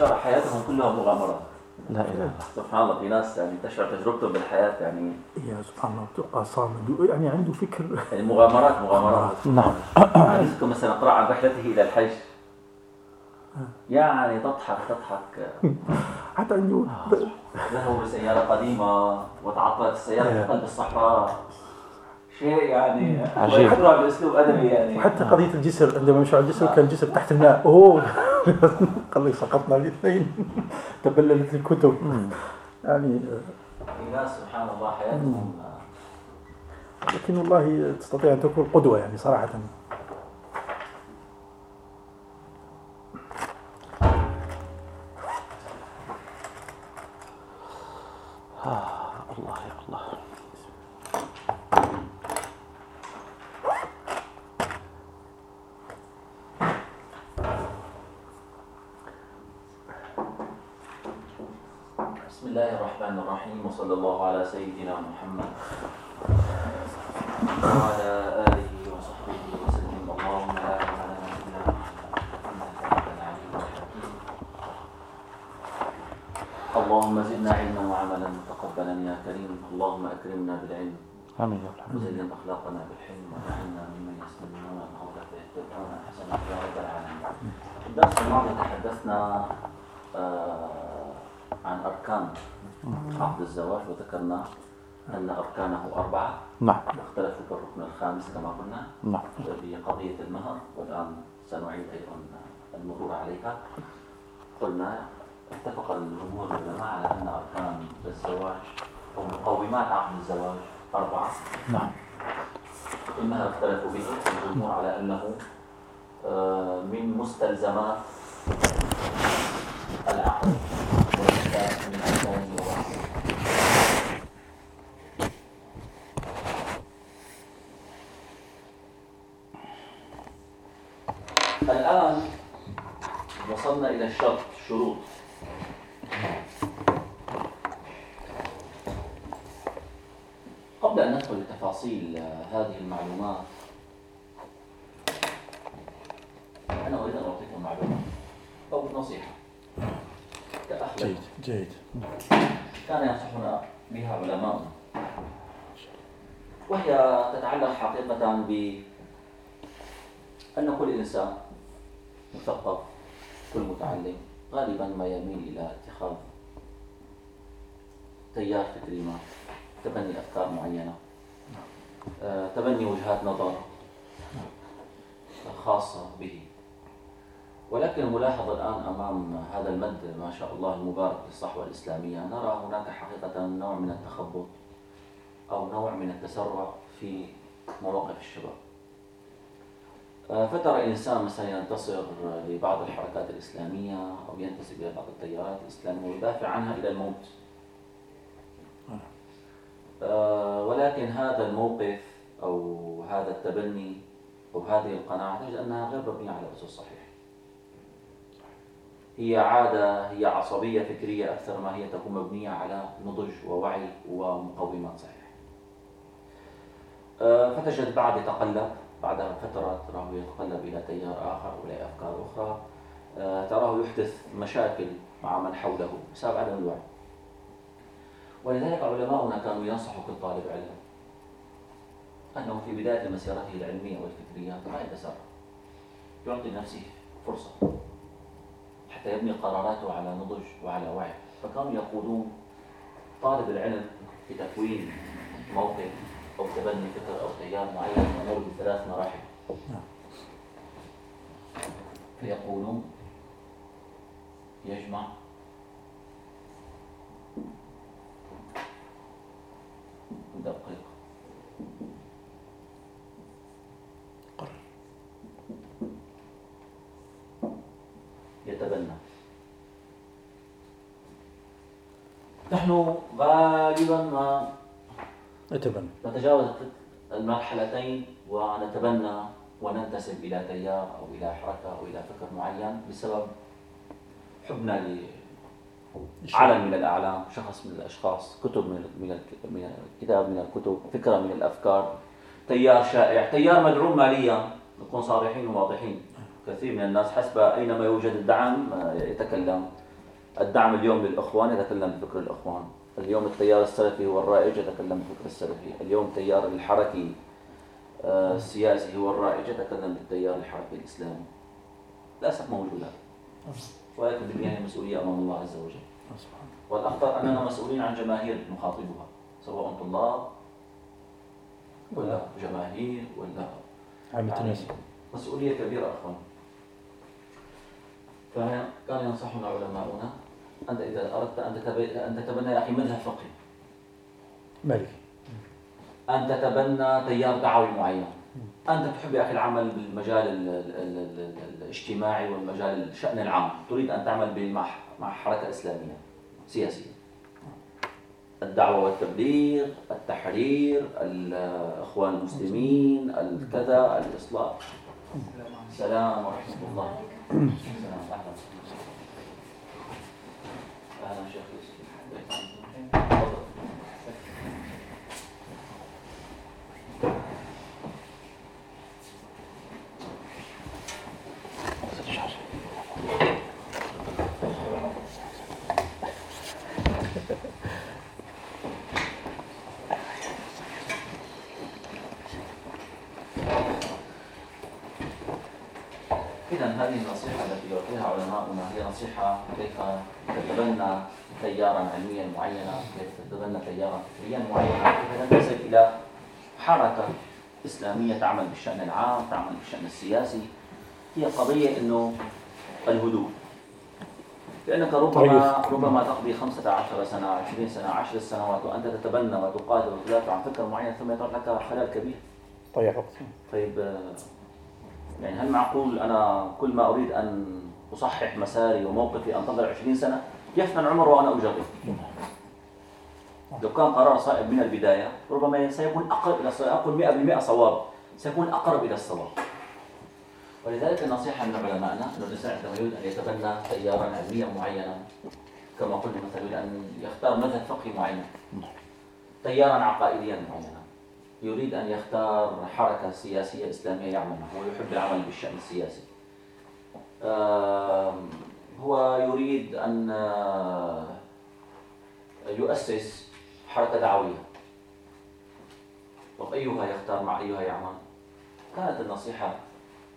ترى حياتهم كلها مغامرات لا إله إلا الله. سبحان الله في ناس يعني تشعر تجربتهم بالحياة يعني. يا سبحان الله تبقى صامد يعني عنده فكر. يعني مغامرات مغامرات. نعم. عندكم مثلا اقرا عن رحلته إلى الحج يعني تضحك تضحك. حتى عنده ذهبوا بسيارة قديمة وتعطلت السيارة في قلب الصحراء. شيء يعني عجيب. بأسلوب أدبي يعني. وحتى قضية الجسر عندما مشوا على الجسر كان الجسر تحت الماء. أوه. قال لي سقطنا الاثنين. تبللت الكتب. يعني في ناس سبحان الله حياتهم لكن والله تستطيع أن تكون قدوة يعني صراحة الله يا الله بسم الله الرحمن الرحيم وصلى الله على سيدنا محمد وعلى آله وصحبه وسلم. اللهم لا علم لنا إلا إنك أنت العليم الحكيم. اللهم زدنا علما وعملا متقبلا يا كريم. اللهم أكرمنا بالعلم. آمين يا رب وزين أخلاقنا بالحلم. واجعلنا ممن يستمعون القول فيتبعون أحسنه يا رب العالمين. الدرس الماضي تحدثنا آه، عن أركان. عقد الزواج وذكرنا أن أركانه أربعة. نعم. واختلفوا في الركن الخامس كما قلنا. نعم. بقضية المهر والآن سنعيد أيضا المرور عليها. قلنا اتفق الجمهور العلماء على أن أركان الزواج أو مقومات عقد الزواج أربعة. نعم. المهر اختلفوا به الجمهور على أنه آه، من مستلزمات العقد وليس من أركانه وحده الآن وصلنا إلى الشرط الشروط قبل أن ندخل لتفاصيل آه، هذه المعلومات أنا أريد أن أعطيكم معلومة أو نصيحة. جيد جيد. كان ينصحنا بها علماؤنا وهي تتعلق حقيقة ب أن كل إنسان مثقف كل متعلم غالبا ما يميل إلى اتخاذ تيار فكري ما تبني أفكار معينة. آه، تبني وجهات نظر خاصة به. ولكن الملاحظ الآن أمام هذا المد ما شاء الله المبارك للصحوة الإسلامية نرى هناك حقيقة نوع من التخبط أو نوع من التسرع في مواقف الشباب. فترى إنسان مثلا ينتصر لبعض الحركات الإسلامية أو ينتسب إلى بعض التيارات الإسلامية ويدافع عنها إلى الموت. آه، ولكن هذا الموقف أو هذا التبني أو هذه القناعة تجد أنها غير مبنية على أسس صحيحة. هي عادة هي عصبية فكرية أكثر ما هي تكون مبنية على نضج ووعي ومقومات صحيحة. آه، فتجد بعد يتقلب بعد فترة تراه يتقلب إلى تيار آخر وإلى أفكار أخرى. آه، تراه يحدث مشاكل مع من حوله بسبب عدم الوعي. ولذلك علماؤنا كانوا ينصحوا كل طالب علم أنه في بداية مسيرته العلمية والفكرية ما يتسرع. يعطي نفسه فرصة حتى يبني قراراته على نضج وعلى وعي. فكانوا يقودون طالب العلم في تكوين موقف أو تبني فكر أو تيار معين يمر بثلاث مراحل. فيقولون يجمع يدقق يتبنى. نحن غالبا ما اتبنى نتجاوز المرحلتين ونتبنى وننتسب إلى تيار أو إلى حركة أو إلى فكر معين بسبب حبنا لعلم من الأعلام شخص من الأشخاص كتب من من ال- من كتاب من الكتب فكرة من الأفكار. تيار شائع تيار مدعوم ماليا. نكون صريحين وواضحين. كثير من الناس حسب أينما يوجد الدعم آه، يتكلم. الدعم اليوم للإخوان يتكلم بفكر الإخوان. اليوم التيار السلفي هو الرائج يتكلم بفكر السلفي. اليوم التيار الحركي آه، السياسي هو الرائج يتكلم بالتيار الحركي الإسلامي. للأسف موجودة. ولكن بالنهاية مسؤولية أمام الله عز وجل. والأخطر أننا مسؤولين عن جماهير نخاطبها سواء طلاب ولا جماهير ولا عامة يعني الناس مسؤولية كبيرة أخوان. فكان ينصحنا علماؤنا أنت إذا أردت أن تتبنى, أن تتبنى يا أخي مذهب فقهي. مالكي أن تتبنى تيار دعوي معين. أنت تحب يا أخي العمل بالمجال ال ال ال ال الاجتماعي والمجال الشأن العام. تريد أن تعمل مع مع حركة إسلامية سياسية. الدعوة والتبليغ التحرير الإخوان المسلمين الكذا الإصلاح. السلام ورحمة الله. السلام. أهلا أهلا. شيخ يوسف تفضل. إذا هذه النصيحة التي يعطيها علماؤنا هي نصيحة كيف تتبنى تيارا علميا معينا، كيف تتبنى تيارا فكريا معينا، كيف تصل إلى حركة إسلامية تعمل بالشأن العام، تعمل بالشأن السياسي. هي قضية إنه الهدوء. لأنك ربما ربما تقضي 15 سنة، 20 سنة، 10 سنوات وأنت تتبنى وتقاتل وتدافع عن فكرة معينة ثم يطرح لك خلل كبير. طيب وقت طيب يعني هل معقول أنا كل ما أريد أن أصحح مساري وموقفي أنتظر 20 سنة؟ يفنى العمر وأنا أجرب لو كان قرار صائب من البداية ربما سيكون أقرب إلى أقول 100% صواب. سيكون أقرب إلى الصواب. ولذلك النصيحة من علمائنا أن الإنسان عندما يريد أن يتبنى تيارا علميا معينا. كما قلنا مثلا أن يختار مذهب فقهي معين. تيارا عقائديا معينا. يريد أن يختار حركة سياسية إسلامية يعمل معها ويحب العمل بالشأن السياسي. هو يريد أن آه، يؤسس حركة دعوية. طب أيها يختار مع أيها يعمل؟ كانت النصيحة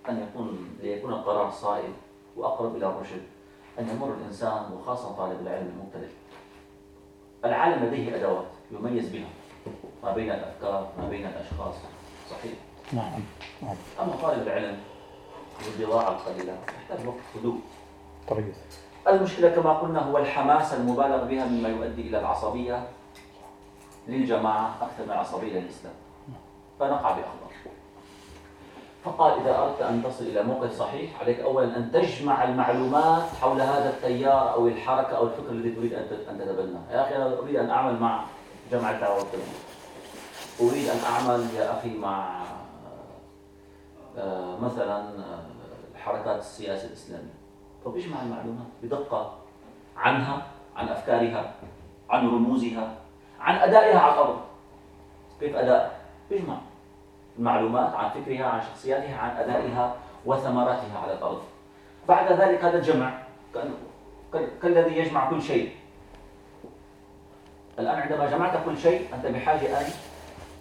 أن يكون ليكون القرار صائب وأقرب إلى الرشد أن يمر الإنسان وخاصة طالب العلم المبتدئ. العالم لديه أدوات يميز بها. ما بين الأفكار ما بين الأشخاص. صحيح؟ نعم نعم. أما طالب العلم والبضاعة القليلة يحتاج وقت هدوء. طيب. المشكلة كما قلنا هو الحماسة المبالغ بها مما يؤدي إلى العصبية للجماعة أكثر من العصبية للإسلام. فنقع بأخطاء فقال إذا أردت أن تصل إلى موقف صحيح عليك أولا أن تجمع المعلومات حول هذا التيار أو الحركة أو الفكر الذي تريد أن تتبناه. يا أخي أنا أريد أن أعمل مع جمع الدعوة أريد أن أعمل يا أخي مع آه، مثلا آه، الحركات السياسية الإسلامية. طب اجمع المعلومات بدقة عنها عن أفكارها عن رموزها عن أدائها على الأرض. كيف أداء؟ اجمع المعلومات عن فكرها عن شخصياتها عن أدائها وثمراتها على الأرض. بعد ذلك هذا الجمع كالذي يجمع كل شيء. الآن عندما جمعت كل شيء أنت بحاجة أن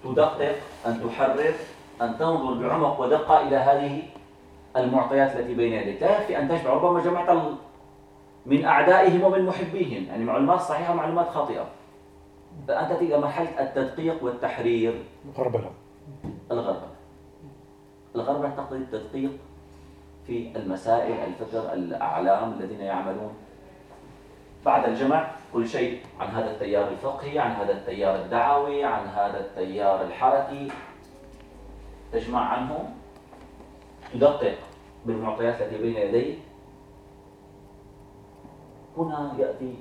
تدقق أن تحرر أن تنظر بعمق ودقة إلى هذه المعطيات التي بين يديك. لا يكفي أن تجمع ربما جمعت من أعدائهم ومن محبيهم. يعني معلومات صحيحة ومعلومات خاطئة. فأنت إلى مرحلة التدقيق والتحرير. غربلة الغربلة. الغربلة تقتضي التدقيق في المسائل الفكر الأعلام الذين يعملون بعد الجمع. كل شيء عن هذا التيار الفقهي عن هذا التيار الدعوي عن هذا التيار الحركي. تجمع عنه تدقق بالمعطيات التي بين يديك هنا يأتي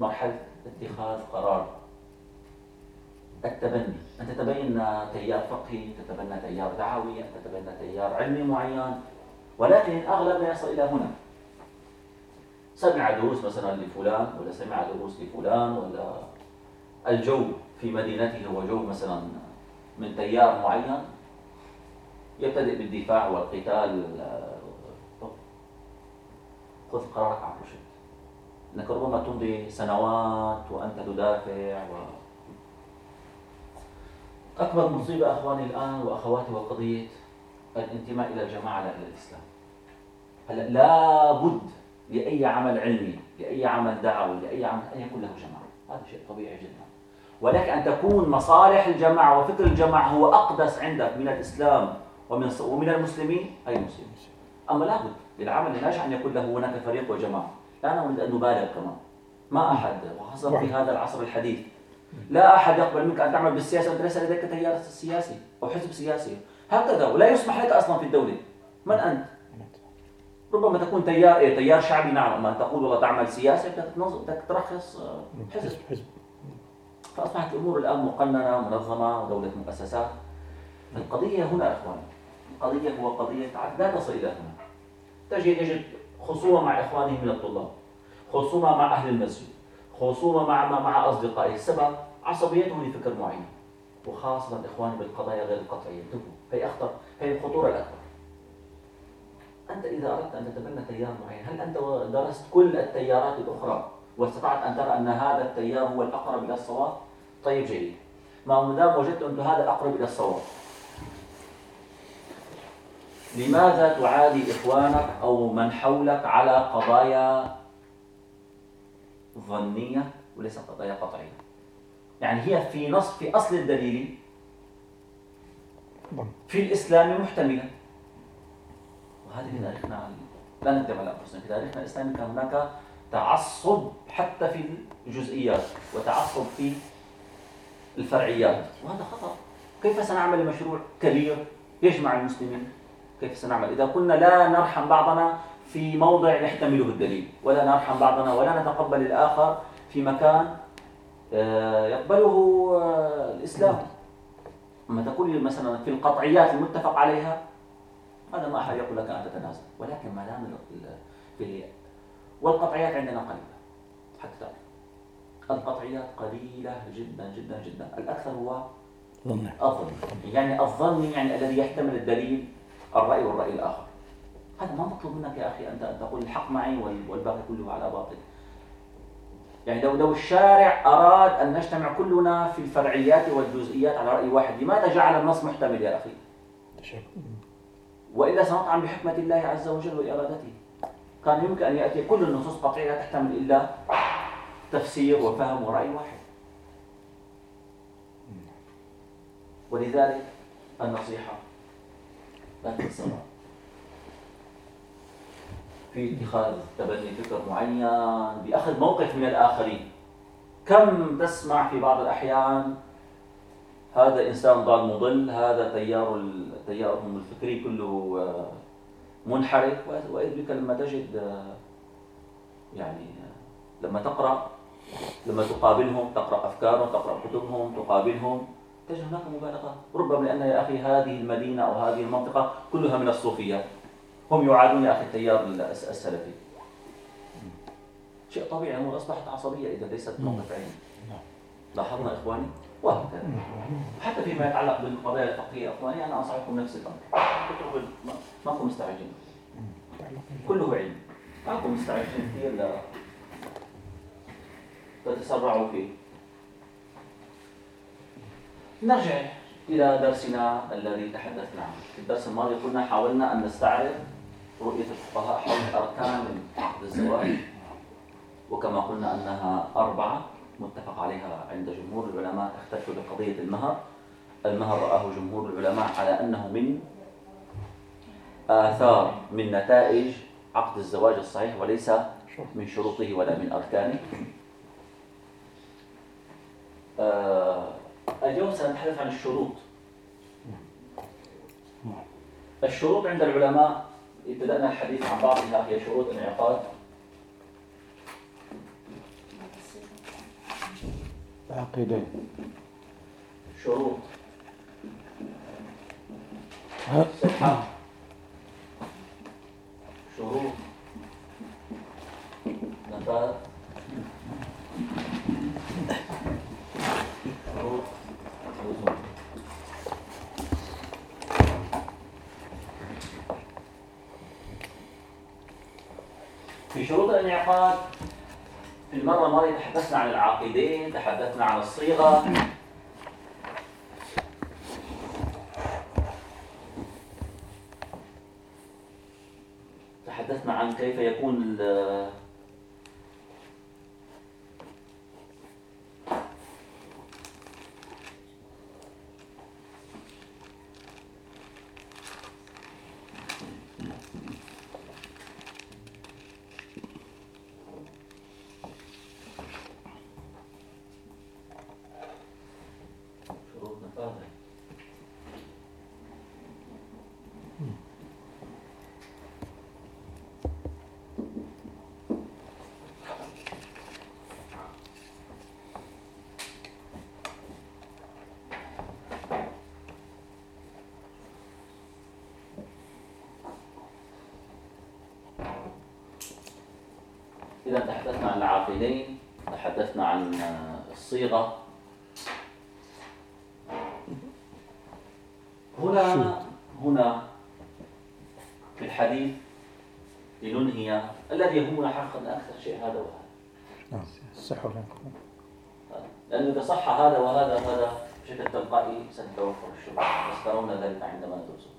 مرحلة اتخاذ قرار. التبني. أن تتبنى تيار فقهي تتبنى تيار دعوي أن تتبنى تيار علمي معين. ولكن الأغلب يصل إلى هنا. سمع دروس مثلا لفلان ولا سمع دروس لفلان ولا الجو في مدينته هو جو مثلا من تيار معين يبتدئ بالدفاع والقتال آه، خذ قرارك عن رشد أنك ربما تمضي سنوات وأنت تدافع و... أكبر مصيبة أخواني الآن وأخواتي وقضية الانتماء إلى الجماعة لا إلى الإسلام. هلا لابد لأي عمل علمي لأي عمل دعوي لأي عمل أن يكون له جماعة هذا شيء طبيعي جدا. ولكن أن تكون مصالح الجماعة وفكر الجماعة هو أقدس عندك من الإسلام ومن ومن المسلمين أي مسلم. أما لابد للعمل الناجح أن يكون له هناك فريق وجماعة. لا نريد أن نبالغ كمان. ما أحد وخاصة في هذا العصر الحديث. لا أحد يقبل منك أن تعمل بالسياسة وأنت ليس لديك تيار سياسي أو حزب سياسي. هكذا ولا يسمح لك أصلا في الدولة. من أنت؟ ربما تكون تيار إيه تيار شعبي نعم أما تقول والله تعمل سياسة بدك ترخص آه، حزب. حزب فأصبحت الأمور الآن مقننة منظمة ودولة مؤسسات. القضية هنا أخواني القضية هو قضية لا تصل إلى هنا. تجد يجد خصومة مع إخوانه من الطلاب خصومة مع أهل المسجد خصومة مع مع أصدقائه. السبب عصبيتهم لفكر معين. وخاصة إخواني بالقضايا غير القطعية. انتبهوا هي أخطر هي الخطورة الأكبر. أنت إذا أردت أن تتبنى تيار معين هل أنت درست كل التيارات الأخرى واستطعت أن ترى أن هذا التيار هو الأقرب إلى الصواب؟ طيب جيد. ما دام وجدت أن هذا الأقرب إلى الصواب؟ لماذا تعادي إخوانك أو من حولك على قضايا ظنية وليس قضايا قطعية؟ يعني هي في نص في أصل الدليل في الإسلام محتملة. وهذه في تاريخنا لا نكذب على أنفسنا. في تاريخنا الإسلامي كان هناك تعصب حتى في الجزئيات وتعصب في الفرعيات. وهذا خطأ. كيف سنعمل مشروع كبير يجمع المسلمين؟ كيف سنعمل؟ إذا كنا لا نرحم بعضنا في موضع يحتمله الدليل ولا نرحم بعضنا ولا نتقبل الآخر في مكان آه، يقبله آه، الإسلام. أما تقول مثلا في القطعيات المتفق عليها هذا ما أحد يقول لك أن تتنازل. ولكن ما دام في والقطعيات عندنا قليلة. حتى تعرف. القطعيات قليلة جدا جدا جدا. الأكثر هو ظن الظن. يعني الظن يعني الذي يحتمل الدليل الرأي والرأي الآخر. هذا ما مطلوب منك يا أخي أن تقول الحق معي والباقي كله على باطل. يعني لو لو الشارع أراد أن نجتمع كلنا في الفرعيات والجزئيات على رأي واحد لماذا جعل النص محتمل يا أخي؟ وإلا سنطعن بحكمة الله عز وجل وإرادته كان يمكن أن يأتي كل النصوص قطعية لا تحتمل إلا تفسير وفهم ورأي واحد. ولذلك النصيحة لا تنسى في اتخاذ تبني فكر معين بأخذ موقف من الآخرين. كم تسمع في بعض الأحيان هذا إنسان ضال مضل هذا تيار تيارهم الفكري كله آه، منحرف. وإذ بك لما تجد آه، يعني آه، لما تقرأ لما تقابلهم تقرأ أفكارهم تقرأ كتبهم تقابلهم تجد هناك مبالغة. ربما لأن يا أخي هذه المدينة أو هذه المنطقة كلها من الصوفيات هم يعادون يا أخي التيار السلفي. شيء طبيعي أصبحت عصبية إذا ليست موقف علمي نعم. لاحظنا إخواني؟ وهكذا حتى فيما يتعلق بالقضايا الفقهية إخواني أنا أنصحكم نفس الأمر ماكم مستعجلين. كله علم. ماكم مستعجلين. كثير لا. تتسرعوا فيه. نرجع إلى درسنا الذي تحدثنا عنه. في الدرس الماضي قلنا حاولنا أن نستعرض رؤية الفقهاء حول أركان الزواج. وكما قلنا أنها أربعة. متفق عليها عند جمهور العلماء اختلفوا بقضية المهر. المهر رآه جمهور العلماء على أنه من آثار من نتائج عقد الزواج الصحيح وليس من شروطه ولا من أركانه. آه اليوم سنتحدث عن الشروط. الشروط عند العلماء ابتدأنا الحديث عن بعضها هي شروط انعقاد. عقيدين شروط صحة. شروط نفاذ. شروط في شروط الانعقاد في المرة الماضية تحدثنا عن العاقدين تحدثنا عن الصيغة. تحدثنا عن كيف يكون إذا تحدثنا عن العاقلين تحدثنا عن الصيغة. هنا هنا في الحديث لننهي الذي يهمنا حقا أكثر شيء هذا وهذا. نعم الصحة لأنه إذا صح هذا وهذا هذا بشكل تلقائي ستتوفر الشروط. بس ترون ذلك عندما ندرسه.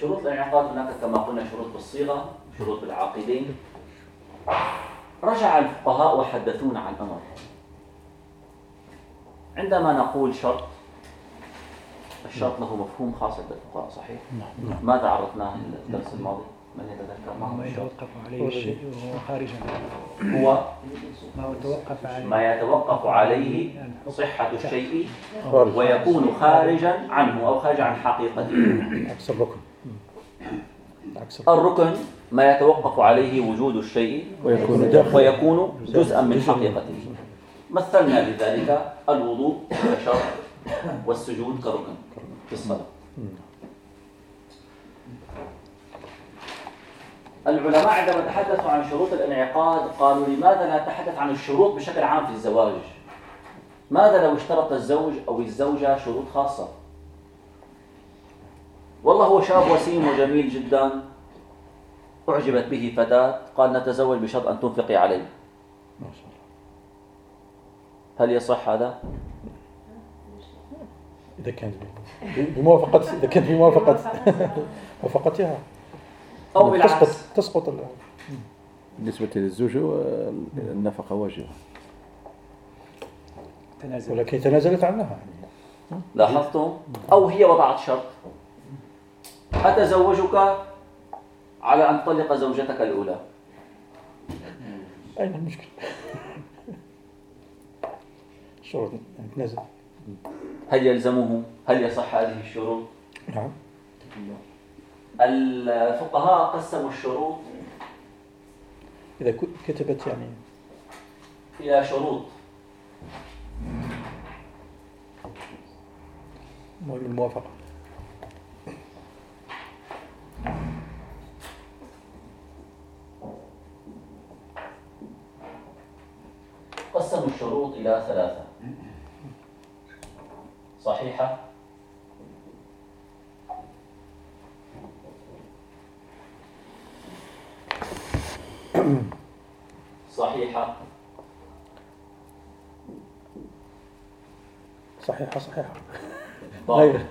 شروط الانعقاد هناك كما قلنا شروط بالصيغة شروط بالعاقدين رجع الفقهاء وحدثونا عن أمر. عندما نقول شرط الشرط له مفهوم خاص عند الفقهاء صحيح؟ نعم, نعم. ماذا عرفناه الدرس الماضي؟ من يتذكر؟ ما هو يتوقف عليه الشيء وهو خارج هو ما هو توقف عليه؟ ما يتوقف عليه صحة الشيء ويكون خارجا عنه أو خارجا عن حقيقته. عكس الركن الركن ما يتوقف عليه وجود الشيء ويكون, ويكون جزءا من حقيقته. مثلنا بذلك الوضوء كشرط والسجود كركن في الصلاة. العلماء عندما تحدثوا عن شروط الانعقاد قالوا لماذا لا نتحدث عن الشروط بشكل عام في الزواج؟ ماذا لو اشترط الزوج أو الزوجة شروط خاصة؟ والله هو شاب وسيم وجميل جدا. أعجبت به فتاة قال نتزوج بشرط أن تنفقي علي. ما شاء الله. هل يصح هذا؟ إذا كان بموافقة إذا كان بموافقة موافقتها. أو بالعكس. تسقط تسقط بالنسبة للزوج النفقة واجبة. ولكن تنازلت عنها. لاحظتم؟ أو هي وضعت شرط. أتزوجك؟ على أن تطلق زوجتك الأولى. أين المشكلة؟ شروط نزل. هل يلزمه؟ هل يصح هذه الشروط؟ نعم. الفقهاء قسموا الشروط إذا كتبت يعني. إلى شروط. الموافقة. قسموا الشروط إلى ثلاثة. صحيحة؟ صحيحة؟ صحيحة صحيحة. طيب.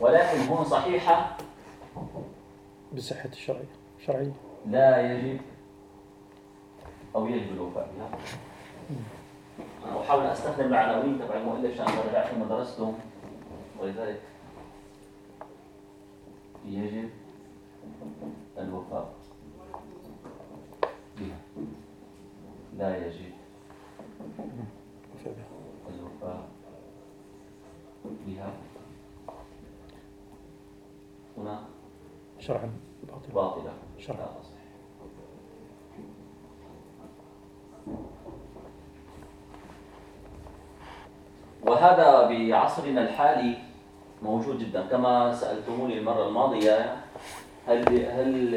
ولكن هون صحيحة؟ بصحة الشرعية شرعية. لا يجب أو يجب الوفاء بها أنا أحاول أستخدم العناوين تبع المؤلف عشان رجعت ما درستهم ولذلك يجب الوفاء بها. لا يجب الوفاء بها. هنا شرعا باطلة باطلة شرعا وهذا بعصرنا الحالي موجود جدا. كما سألتموني المرة الماضية هل هل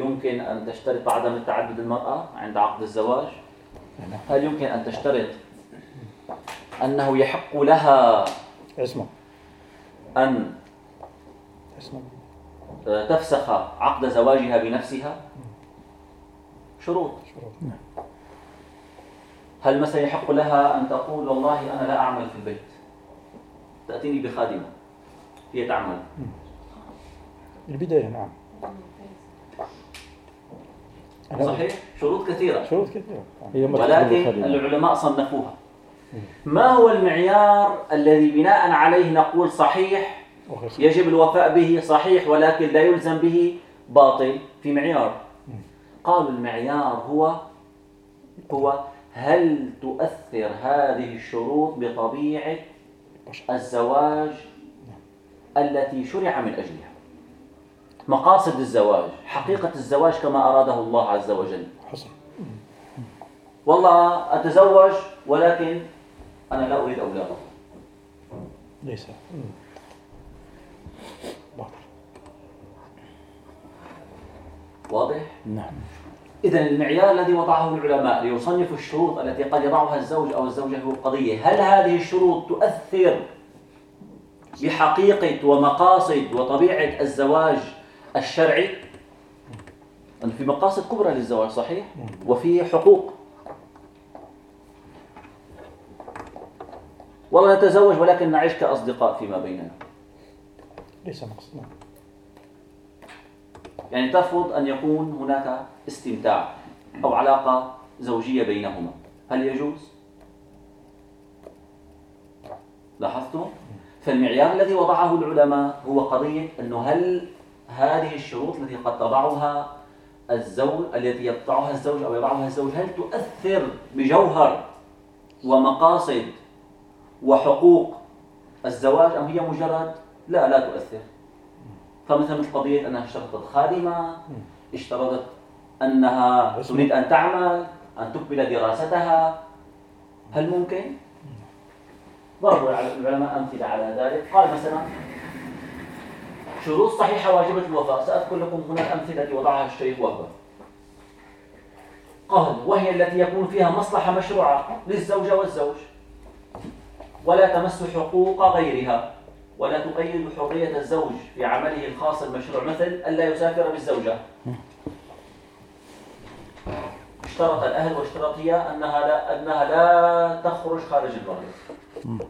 يمكن أن تشترط عدم التعدد المرأة عند عقد الزواج؟ هل يمكن أن تشترط أنه يحق لها اسمه أن تفسخ عقد زواجها بنفسها؟ شروط. شروط. هل مثلا يحق لها أن تقول والله أنا لا أعمل في البيت؟ تأتيني بخادمة هي تعمل. البداية نعم. صحيح؟ شروط كثيرة. شروط كثيرة. ولكن. العلماء صنفوها. ما هو المعيار الذي بناء عليه نقول صحيح. يجب الوفاء به صحيح ولكن لا يلزم به باطل. في معيار. قالوا المعيار هو هو هل تؤثر هذه الشروط بطبيعة الزواج التي شرع من أجلها؟ مقاصد الزواج حقيقة الزواج كما أراده الله عز وجل. والله أتزوج ولكن أنا لا أريد أولاد ليس. واضح؟ نعم. إذا المعيار الذي وضعه العلماء ليصنفوا الشروط التي قد يضعها الزوج أو الزوجة في القضية هل هذه الشروط تؤثر بحقيقة ومقاصد وطبيعة الزواج الشرعي؟ أن في مقاصد كبرى للزواج صحيح؟ وفيه حقوق والله نتزوج ولكن نعيش كأصدقاء فيما بيننا ليس مقصد نعم يعني ترفض أن يكون هناك استمتاع أو علاقة زوجية بينهما هل يجوز؟ لاحظتم؟ فالمعيار الذي وضعه العلماء هو قضية أنه هل هذه الشروط التي قد تضعها الزوج التي يضعها الزوج أو يضعها الزوج هل تؤثر بجوهر ومقاصد وحقوق الزواج أم هي مجرد لا لا تؤثر فمثلا مثل قضية أنها اشترطت خادمة اشترطت أنها تريد أن تعمل أن تكمل دراستها. هل ممكن؟ ضربوا العلماء أمثلة على ذلك. قال مثلا شروط صحيحة واجبة الوفاء. سأذكر لكم هنا الأمثلة وضعها الشيخ وهبة قال وهي التي يكون فيها مصلحة مشروعة للزوجة والزوج ولا تمس حقوق غيرها ولا تقيد حرية الزوج في عمله الخاص المشروع مثل ألا يسافر بالزوجة. اشترط الأهل واشترط هي أنها لا, أنها لا تخرج خارج البلد.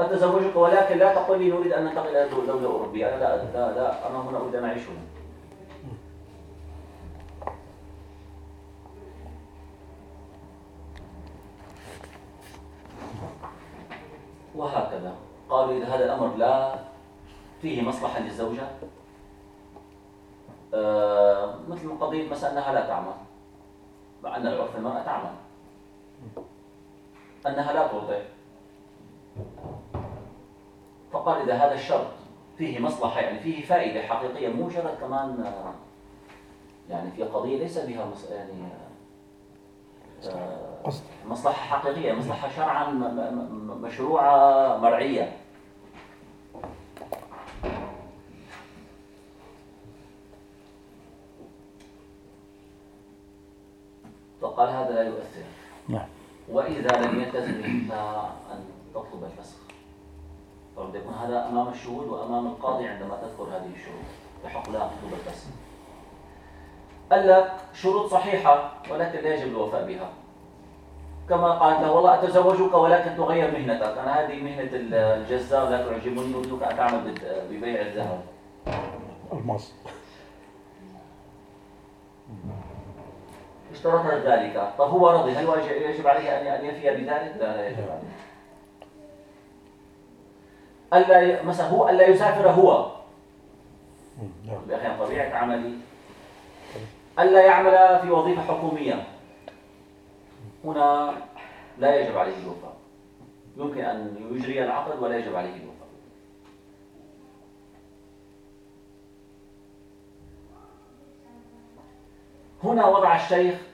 أتزوجك ولكن لا تقل لي نريد أن ننتقل إلى دولة أوروبية. أنا لا, لا, لا أنا هنا أريد أن أعيش هنا. وهكذا. قالوا إذا هذا الأمر لا فيه مصلحة للزوجة آه مثل قضية مثلا أنها لا تعمل. مع أن العرف المرأة تعمل أنها لا ترضع فقال إذا هذا الشرط فيه مصلحة يعني فيه فائدة حقيقية مو مجرد كمان يعني في قضية ليس بها مص... يعني آه، مصلحة حقيقية مصلحة شرعا مشروعة مرعية. فقال هذا لا يؤثر. نعم. وإذا لم يلتزم بها أن تطلب الفسخ. فقد يكون هذا أمام الشهود وأمام القاضي عندما تذكر هذه الشروط. يحق لها تطلب الفسخ. قال لك شروط صحيحة ولكن لا يجب الوفاء بها. كما قالت له والله أتزوجك ولكن تغير مهنتك. أنا هذه مهنة الجزار لا تعجبني أريدك أن تعمل ببيع الذهب. الماس اشترطت ذلك. طب هو رضي. هل يجب عليه أن يفي بذلك؟ لا لا يجب عليه. ألا مثلا هو ألا يسافر هو. مم. نعم طبيعة عملي. ألا يعمل في وظيفة حكومية. هنا لا يجب عليه الوفاء. يمكن أن يجري العقد ولا يجب عليه الوفاء. هنا وضع الشيخ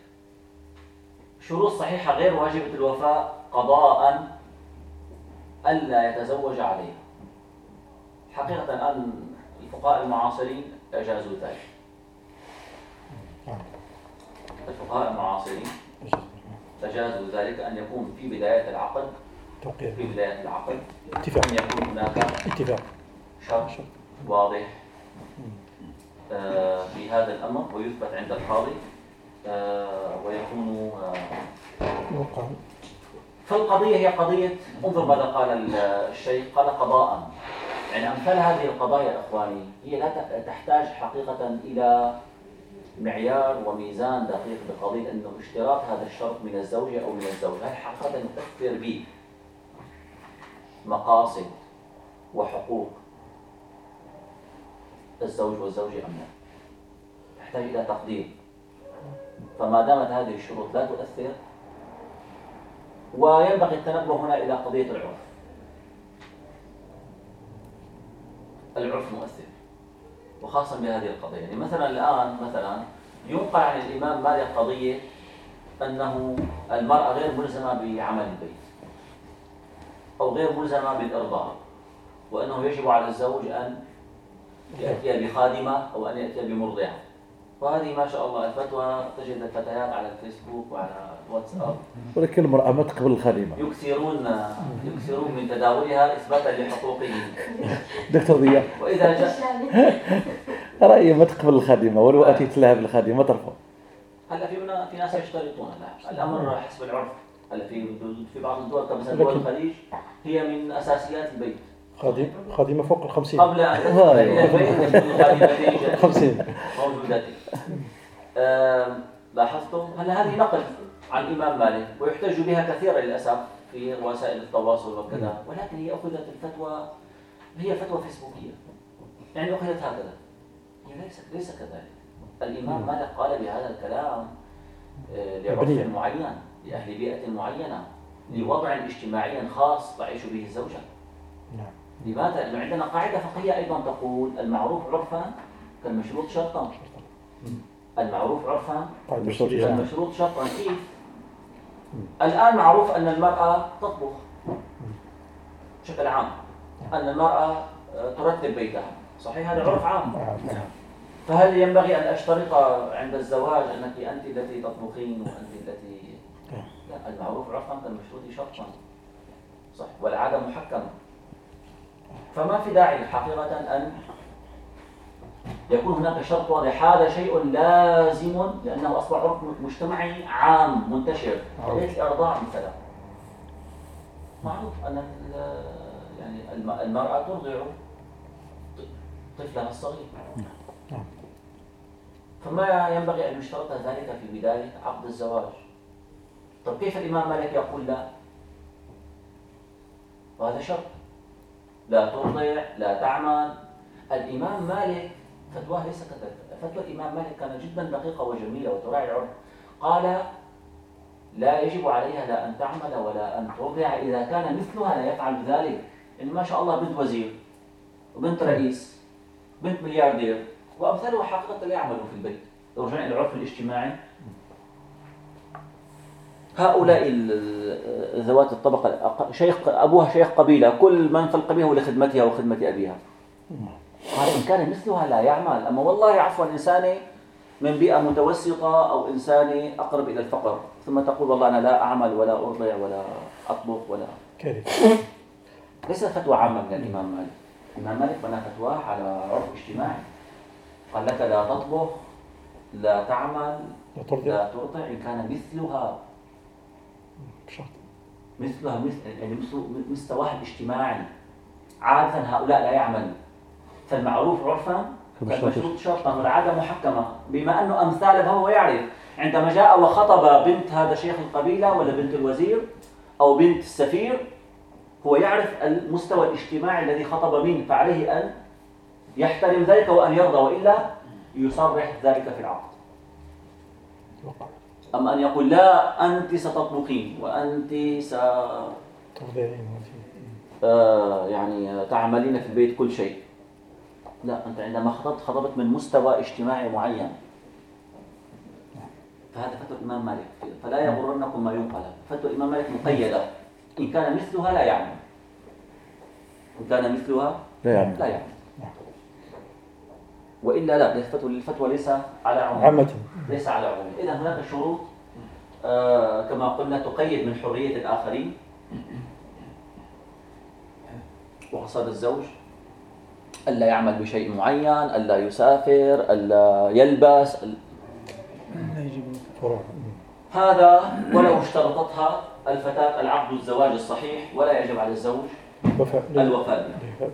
شروط صحيحة غير واجبة الوفاء قضاء ألا يتزوج عليها. حقيقة الآن الفقهاء المعاصرين أجازوا ذلك. الفقهاء المعاصرين أجازوا ذلك أن يكون في بداية العقد في بداية العقد اتفاق. أن يكون هناك اتفاق. شرط. واضح آه، في هذا الأمر ويثبت عند القاضي. ويكون آه، فالقضية هي قضية انظر ماذا قال الشيخ قال قضاء. يعني أمثال هذه القضايا أخواني هي لا تحتاج حقيقة إلى معيار وميزان دقيق بقضية أنه اشتراط هذا الشرط من الزوجة أو من الزوج. هل حقيقة يؤثر به مقاصد وحقوق الزوج والزوجة أم لا؟ تحتاج إلى تقدير. فما دامت هذه الشروط لا تؤثر وينبغي التنبه هنا إلى قضية العرف. العرف مؤثر وخاصة بهذه القضية. يعني مثلا الآن مثلا ينقل عن الإمام مالك قضية أنه المرأة غير ملزمة بعمل البيت أو غير ملزمة بالإرضاء وأنه يجب على الزوج أن يأتي بخادمة أو أن يأتي بمرضعة. وهذه ما شاء الله الفتوى تجد الفتيات على الفيسبوك وعلى الواتساب ولكن المرأة ما تقبل الخادمة يكثرون يكثرون من تداولها إثباتا لحقوقهم. دكتور ضياء. وإذا جاء رأيي ما تقبل الخادمة ولو أتيت لها بالخادمة ترفض. هلا في في ناس يشترطون هلا. الأمر حسب العرف هلا في في بعض الدول كمثلا دول الخليج هي من أساسيات البيت. خادم خادمة فوق الخمسين قبل أن تدخل إلى البيت يكون خادمتين خمسين. موجودتين لاحظتم؟ هلا هذه نقل عن الإمام مالك؟ ويحتج بها كثيرا للأسف في وسائل التواصل وكذا. ولكن هي أخذت الفتوى هي فتوى فيسبوكية. يعني أخذت هكذا. هي ليست ليس كذلك. الإمام مالك قال بهذا الكلام آه، لعرف. معين لأهل بيئة معينة لوضع اجتماعي خاص تعيش به الزوجة. لماذا؟ لأنه عندنا قاعدة فقهية أيضا تقول المعروف عرفا كالمشروط شرطا المعروف عرفا. كالمشروط شرطا كيف؟ الآن معروف أن المرأة تطبخ بشكل عام أن المرأة ترتب بيتها صحيح هذا عرف عام. فهل ينبغي أن أشترط عند الزواج أنك أنت التي تطبخين وأنت التي لا المعروف عرفا كالمشروط شرطا صح والعادة محكمة فما في داعي حقيقة أن يكون هناك شرط واضح. هذا شيء لازم لأنه أصبح عرف مجتمعي عام منتشر. قضية الإرضاع مثلا معروف أن يعني الم- المرأة ترضع طفلها الصغير. فما ينبغي أن يشترط ذلك في بداية عقد الزواج؟ طب كيف الإمام مالك يقول لا؟ وهذا شرط. لا ترضع لا تعمل. الإمام مالك فتواه ليس كذلك فتوى الإمام مالك كانت جدا دقيقة وجميلة وتراعي العرف. قال لا يجب عليها لا أن تعمل ولا أن ترضع إذا كان مثلها لا يفعل ذلك. إن ما شاء الله بنت وزير وبنت رئيس بنت ملياردير وأمثالها حقيقة لا يعملوا في البيت. لو رجعنا إلى العرف الاجتماعي هؤلاء ذوات الطبقة الأقل شيخ أبوها شيخ قبيلة كل من في القبيلة هو لخدمتها وخدمة أبيها. قال إن كان مثلها لا يعمل. أما والله عفوا إنساني من بيئة متوسطة أو إنساني أقرب إلى الفقر. ثم تقول والله أنا لا أعمل ولا أرضع ولا أطبخ ولا كارثة ليست فتوى عامة من الإمام مالك. الإمام مالك بنى فتواه على عرف اجتماعي. قال لك لا تطبخ لا تعمل لا ترضي لا ترضع. إن كان مثلها بشرط مثلها مثل يعني مثل مستواها الاجتماعي عادة هؤلاء لا يعملوا. فالمعروف عرفا كالمشروط شرطا والعادة محكمة. بما أنه أمثاله هو يعرف. عندما جاء وخطب بنت هذا شيخ القبيلة ولا بنت الوزير أو بنت السفير هو يعرف المستوى الاجتماعي الذي خطب منه فعليه أن يحترم ذلك وأن يرضى وإلا يصرح ذلك في العقد. أما أن يقول لا أنت ستطبخين وأنت س آه، يعني تعملين في البيت كل شيء. لا أنت عندما خطبت خطبت من مستوى اجتماعي معين. فهذا فتوى الإمام مالك. فلا يغرنكم ما ينقل. فتوى الإمام مالك مقيدة. إن كان مثلها لا يعمل إن كان مثلها لا يعمل لا يعمل وإلا لا الفتوى الفتوى ليس على عامة. ليس على عموم. إذا هناك شروط آه، كما قلنا تقيد من حرية الآخرين. وحصاد الزوج ألا يعمل بشيء معين ألا يسافر ألا يلبس أل- لا يجب فروع هذا ولو اشترطتها الفتاة العقد الزواج الصحيح ولا يجب على الزوج وفاء. الوفاء بها.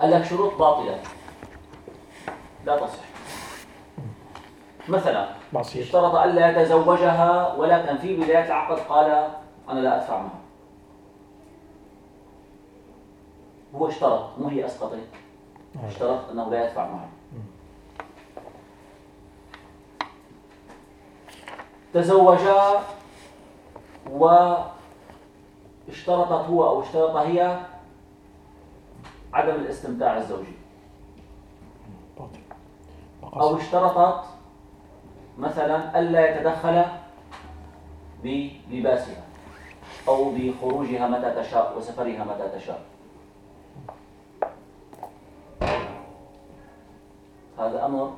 قال لك شروط باطلة. لا تصح. مثلا معصية. اشترط ألا يتزوجها ولكن في بداية العقد قال أنا لا أدفع معها هو اشترط مو هي أسقطت. اشترط أنه لا يدفع معها. تزوجا واشترطت هو أو اشترط هي عدم الاستمتاع الزوجي. أو اشترطت مثلا ألا يتدخل بلباسها أو بخروجها متى تشاء وسفرها متى تشاء. هذا أمر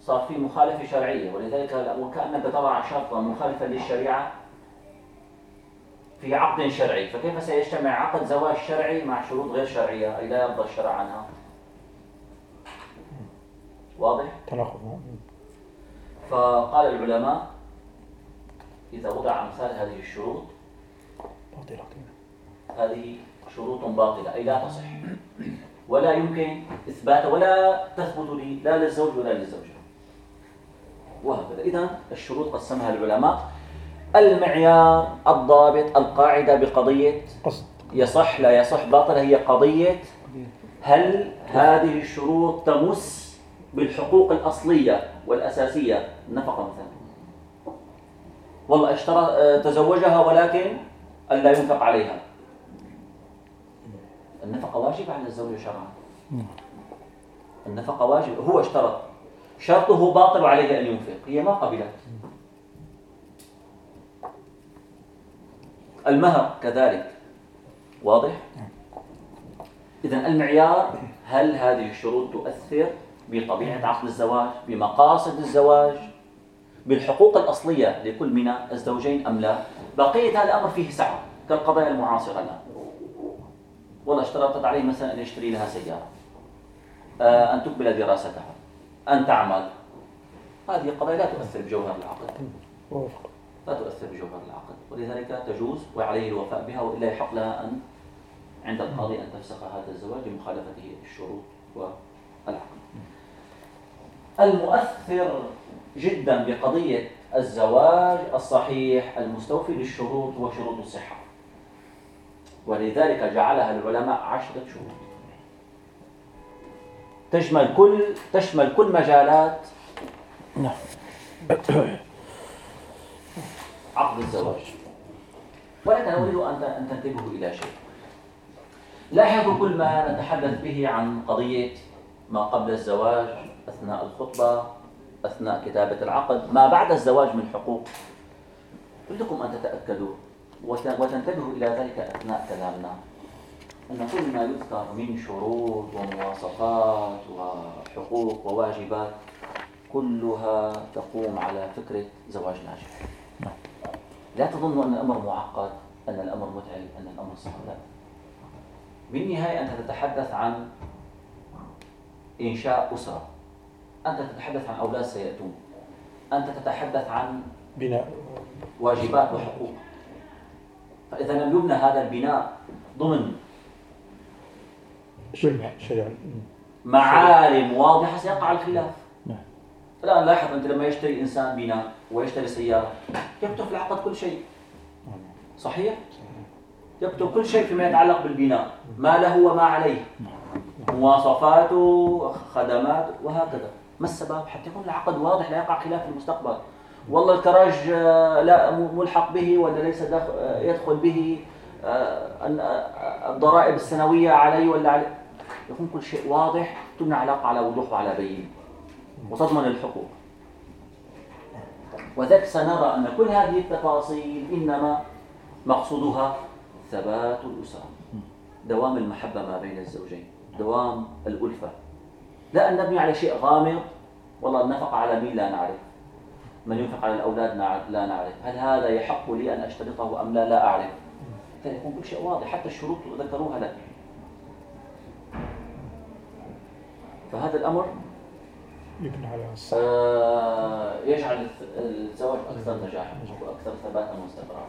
صار فيه مخالفة شرعية ولذلك وكأنك تضع شرطا مخالفا للشريعة في عقد شرعي فكيف سيجتمع عقد زواج شرعي مع شروط غير شرعية؟ أي لا يرضى الشرع عنها. واضح؟ تناقض. فقال العلماء إذا وضع أمثال هذه الشروط باطلة. هذه شروط باطلة أي لا تصح. ولا يمكن إثبات ولا تثبت لي لا للزوج ولا للزوجة. وهكذا. إذا الشروط قسمها العلماء. المعيار الضابط القاعدة بقضية قصد. يصح لا يصح باطلة هي قضية. هل هذه الشروط تمس بالحقوق الأصلية والأساسية؟ النفقة مثلا. والله اشترى تزوجها ولكن ألا ينفق عليها. النفقة واجبة على الزوج شرعا. النفقة واجبة هو اشترط. شرطه باطل عليه أن ينفق هي ما قبلت. المهر كذلك. واضح؟ إذا المعيار هل هذه الشروط تؤثر بطبيعة عقد الزواج بمقاصد الزواج بالحقوق الأصلية لكل من الزوجين أم لا؟ بقية هذا الأمر فيه سعة كالقضايا المعاصرة الآن. والله اشترطت عليه مثلا أن يشتري لها سيارة. آه، أن تقبل دراستها. أن تعمل. هذه القضايا لا تؤثر بجوهر العقد. لا تؤثر بجوهر العقد. ولذلك تجوز وعليه الوفاء بها وإلا يحق لها أن عند القاضي أن تفسخ هذا الزواج لمخالفته الشروط والعقد. المؤثر جدا بقضية الزواج الصحيح المستوفي للشروط وشروط الصحة. ولذلك جعلها العلماء عشرة شروط. تشمل كل تشمل كل مجالات. نعم. عقد الزواج. ولكن أريد أن تنتبهوا إلى شيء. لاحظوا كل ما نتحدث به عن قضية ما قبل الزواج أثناء الخطبة أثناء كتابة العقد ما بعد الزواج من حقوق. أريدكم أن تتأكدوا وتنتبهوا إلى ذلك أثناء كلامنا. أن كل ما يذكر من شروط ومواصفات وحقوق وواجبات كلها تقوم على فكرة زواج ناجح. لا تظنوا أن الأمر معقد أن الأمر متعب أن الأمر صعب لا. بالنهاية أنت تتحدث عن إنشاء أسرة. أنت تتحدث عن أولاد سيأتون. أنت تتحدث عن بناء. واجبات وحقوق. فإذا لم يبنى هذا البناء ضمن معالم واضحة سيقع الخلاف. نعم. الآن لاحظ أنت لما يشتري إنسان بناء ويشتري سيارة. يكتب في العقد كل شيء. صحيح؟ يكتب كل شيء فيما يتعلق بالبناء. ما له وما عليه. مواصفاته خدمات وهكذا. ما السبب؟ حتى يكون العقد واضح لا يقع خلاف في المستقبل. والله الكراج آه، لا ملحق به ولا ليس آه، يدخل به آه، الضرائب السنوية علي ولا علي يكون كل شيء واضح تبنى علاقة على وضوح وعلى بين وتضمن الحقوق. وذلك سنرى أن كل هذه التفاصيل إنما مقصودها ثبات الأسرة. دوام المحبة ما بين الزوجين. دوام الألفة. لا أن نبني على شيء غامض. والله النفقة على مين لا نعرف. من ينفق على الأولاد لا نعرف. هل هذا يحق لي أن أشترطه أم لا؟ لا أعرف. فيكون كل شيء واضح. حتى الشروط ذكروها لك. فهذا الأمر يبنى على آه، يجعل الث- الزواج أكثر نجاحا وأكثر ثباتا واستقرارا.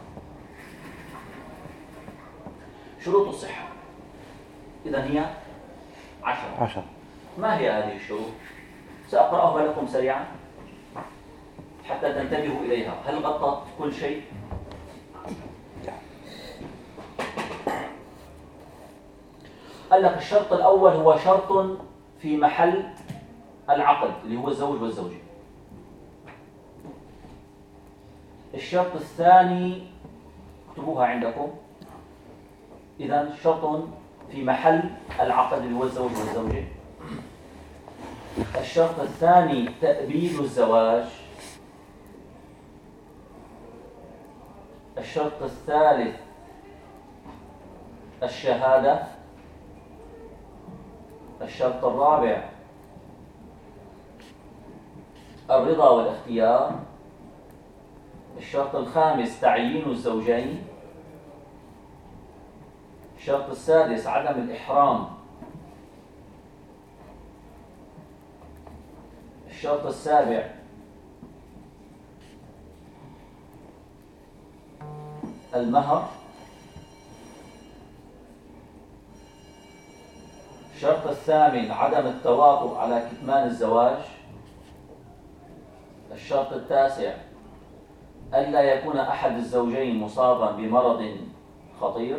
شروط الصحة. إذا هي عشرة. عشر ما هي هذه الشروط؟ سأقرأها لكم سريعا حتى تنتبهوا إليها. هل غطت كل شيء؟ قال لك الشرط الأول هو شرط في محل العقد اللي هو الزوج والزوجة الشرط الثاني اكتبوها عندكم. إذا شرط في محل العقد اللي هو الزوج والزوجة الشرط الثاني تأبيد الزواج. الشرط الثالث الشهادة. الشرط الرابع الرضا والاختيار. الشرط الخامس تعيين الزوجين. الشرط السادس عدم الإحرام. الشرط السابع المهر. الشرط الثامن عدم التواطؤ على كتمان الزواج. الشرط التاسع ألا يكون أحد الزوجين مصابا بمرض خطير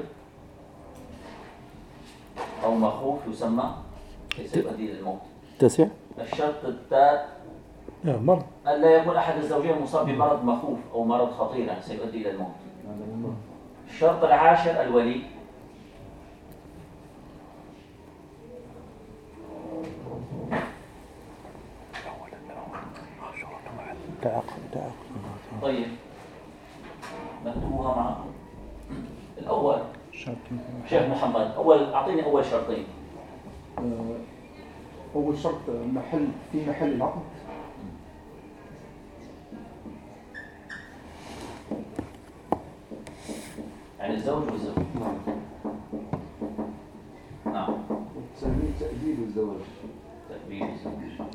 أو مخوف يسمى ليس يؤدي للموت تسع الشرط التاسع يا مرض. ألا يكون أحد الزوجين مصاب بمرض مخوف أو مرض خطير يعني سيؤدي إلى الموت. الشرط العاشر الولي. تعاقد تعاقد طيب. نكتبوها معكم الأول شرط. شيخ محمد أول أعطيني أول شرطين. آه، أول شرط محل في محل العقد. يعني الزوج والزوج. نعم. والثاني تأديب الزواج. تأبيد الزوج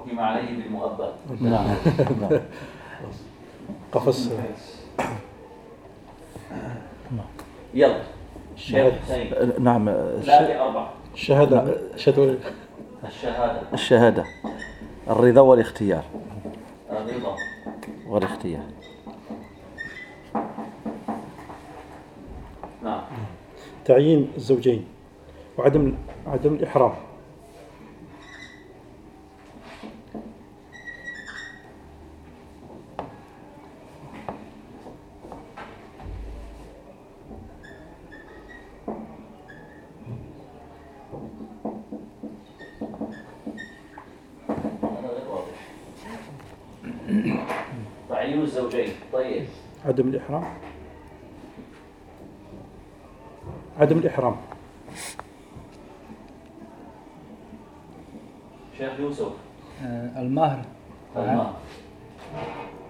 حكم عليه بالمؤبد. نعم. نعم قفص. يلا. نعم. ثلاثة أربعة. الشهادة. شهادة الشهادة. الشهادة. الرضا والاختيار. الرضا. والاختيار. نعم. تعيين الزوجين وعدم عدم الإحرام هذا غير واضح تعيين الزوجين. طيب. عدم الإحرام. عدم الإحرام. شيخ يوسف. آه، المهر. الماء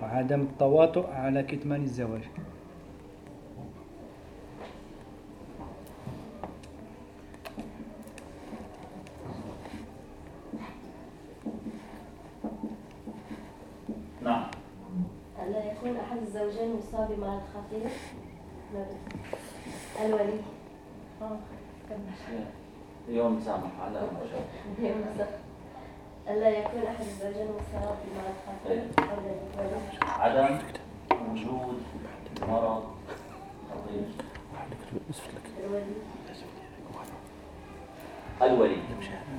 وعدم التواطؤ على كتمان الزواج نعم ألا يكون أحد الزوجين مصاب بمرض خطير لا. الولي آه، كمل. اليوم سامح على المشاهد ألا يكون أحد الزوجين بمرض خطير الولي عدم وجود مرض خطير. الولي. الولي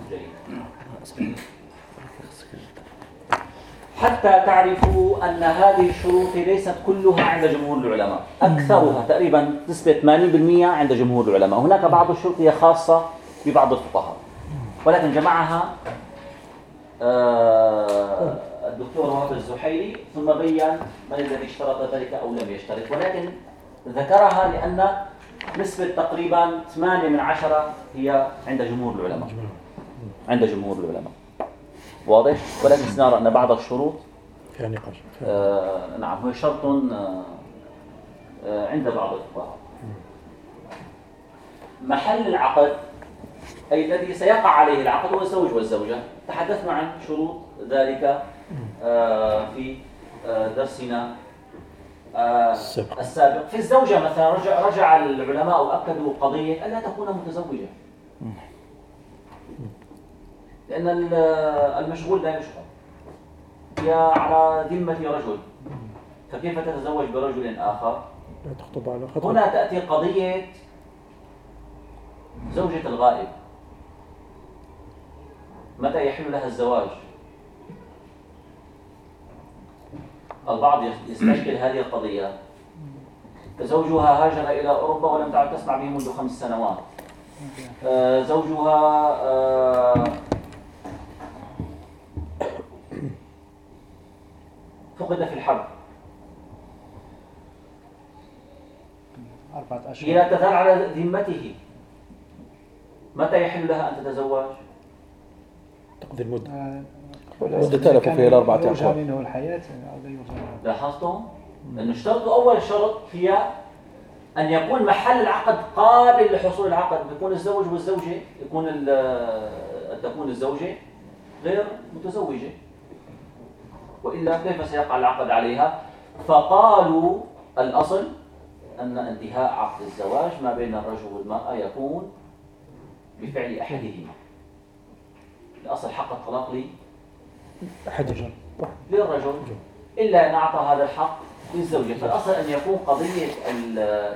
جيد. حتى تعرفوا أن هذه الشروط ليست كلها عند جمهور العلماء. أكثرها تقريبا نسبة 80% عند جمهور العلماء. هناك بعض الشروط هي خاصة ببعض الفقهاء. ولكن جمعها آه، الدكتور وهب الزحيري ثم بين من الذي اشترط ذلك أو لم يشترط. ولكن ذكرها لأن نسبة تقريبا 8 من عشرة هي عند جمهور العلماء. عند جمهور العلماء. واضح؟ ولكن سنرى أن بعض الشروط. فيها نقاش آه نعم هو شرط آه آه عند بعض الفقهاء. محل العقد أي الذي سيقع عليه العقد هو الزوج والزوجة. تحدثنا عن شروط ذلك آه، في آه، درسنا آه، السابق. السابق. في الزوجة مثلا رجع, رجع العلماء وأكدوا قضية ألا تكون متزوجة. لأن ال- المشغول لا يشغل هي على ذمة رجل. فكيف تتزوج برجل آخر؟ لا تخطب على خطب. هنا تأتي قضية زوجة الغائب. متى يحل لها الزواج؟ البعض يستشكل هذه القضية. زوجها هاجر إلى أوروبا ولم تعد تسمع به منذ خمس سنوات. آه، زوجها فقد في الحرب. أربعة أشهر. هي لا تزال على ذمته. متى يحل لها أن تتزوج؟ تقضي المدة. آه، مدة تلفوا فيها الأربعة أشهر. منه الحياة لاحظتم؟ أنه اشترطوا أول شرط هي أن يكون محل العقد قابل لحصول العقد. يكون الزوج والزوجة يكون تكون الزوجة غير متزوجة. وإلا كيف سيقع العقد عليها؟ فقالوا الأصل أن انتهاء عقد الزواج ما بين الرجل والمرأة يكون بفعل أحدهما. الأصل حق الطلاق لي؟ أحد رجل للرجل. إلا أن أعطى هذا الحق للزوجة. فالأصل أن يكون قضية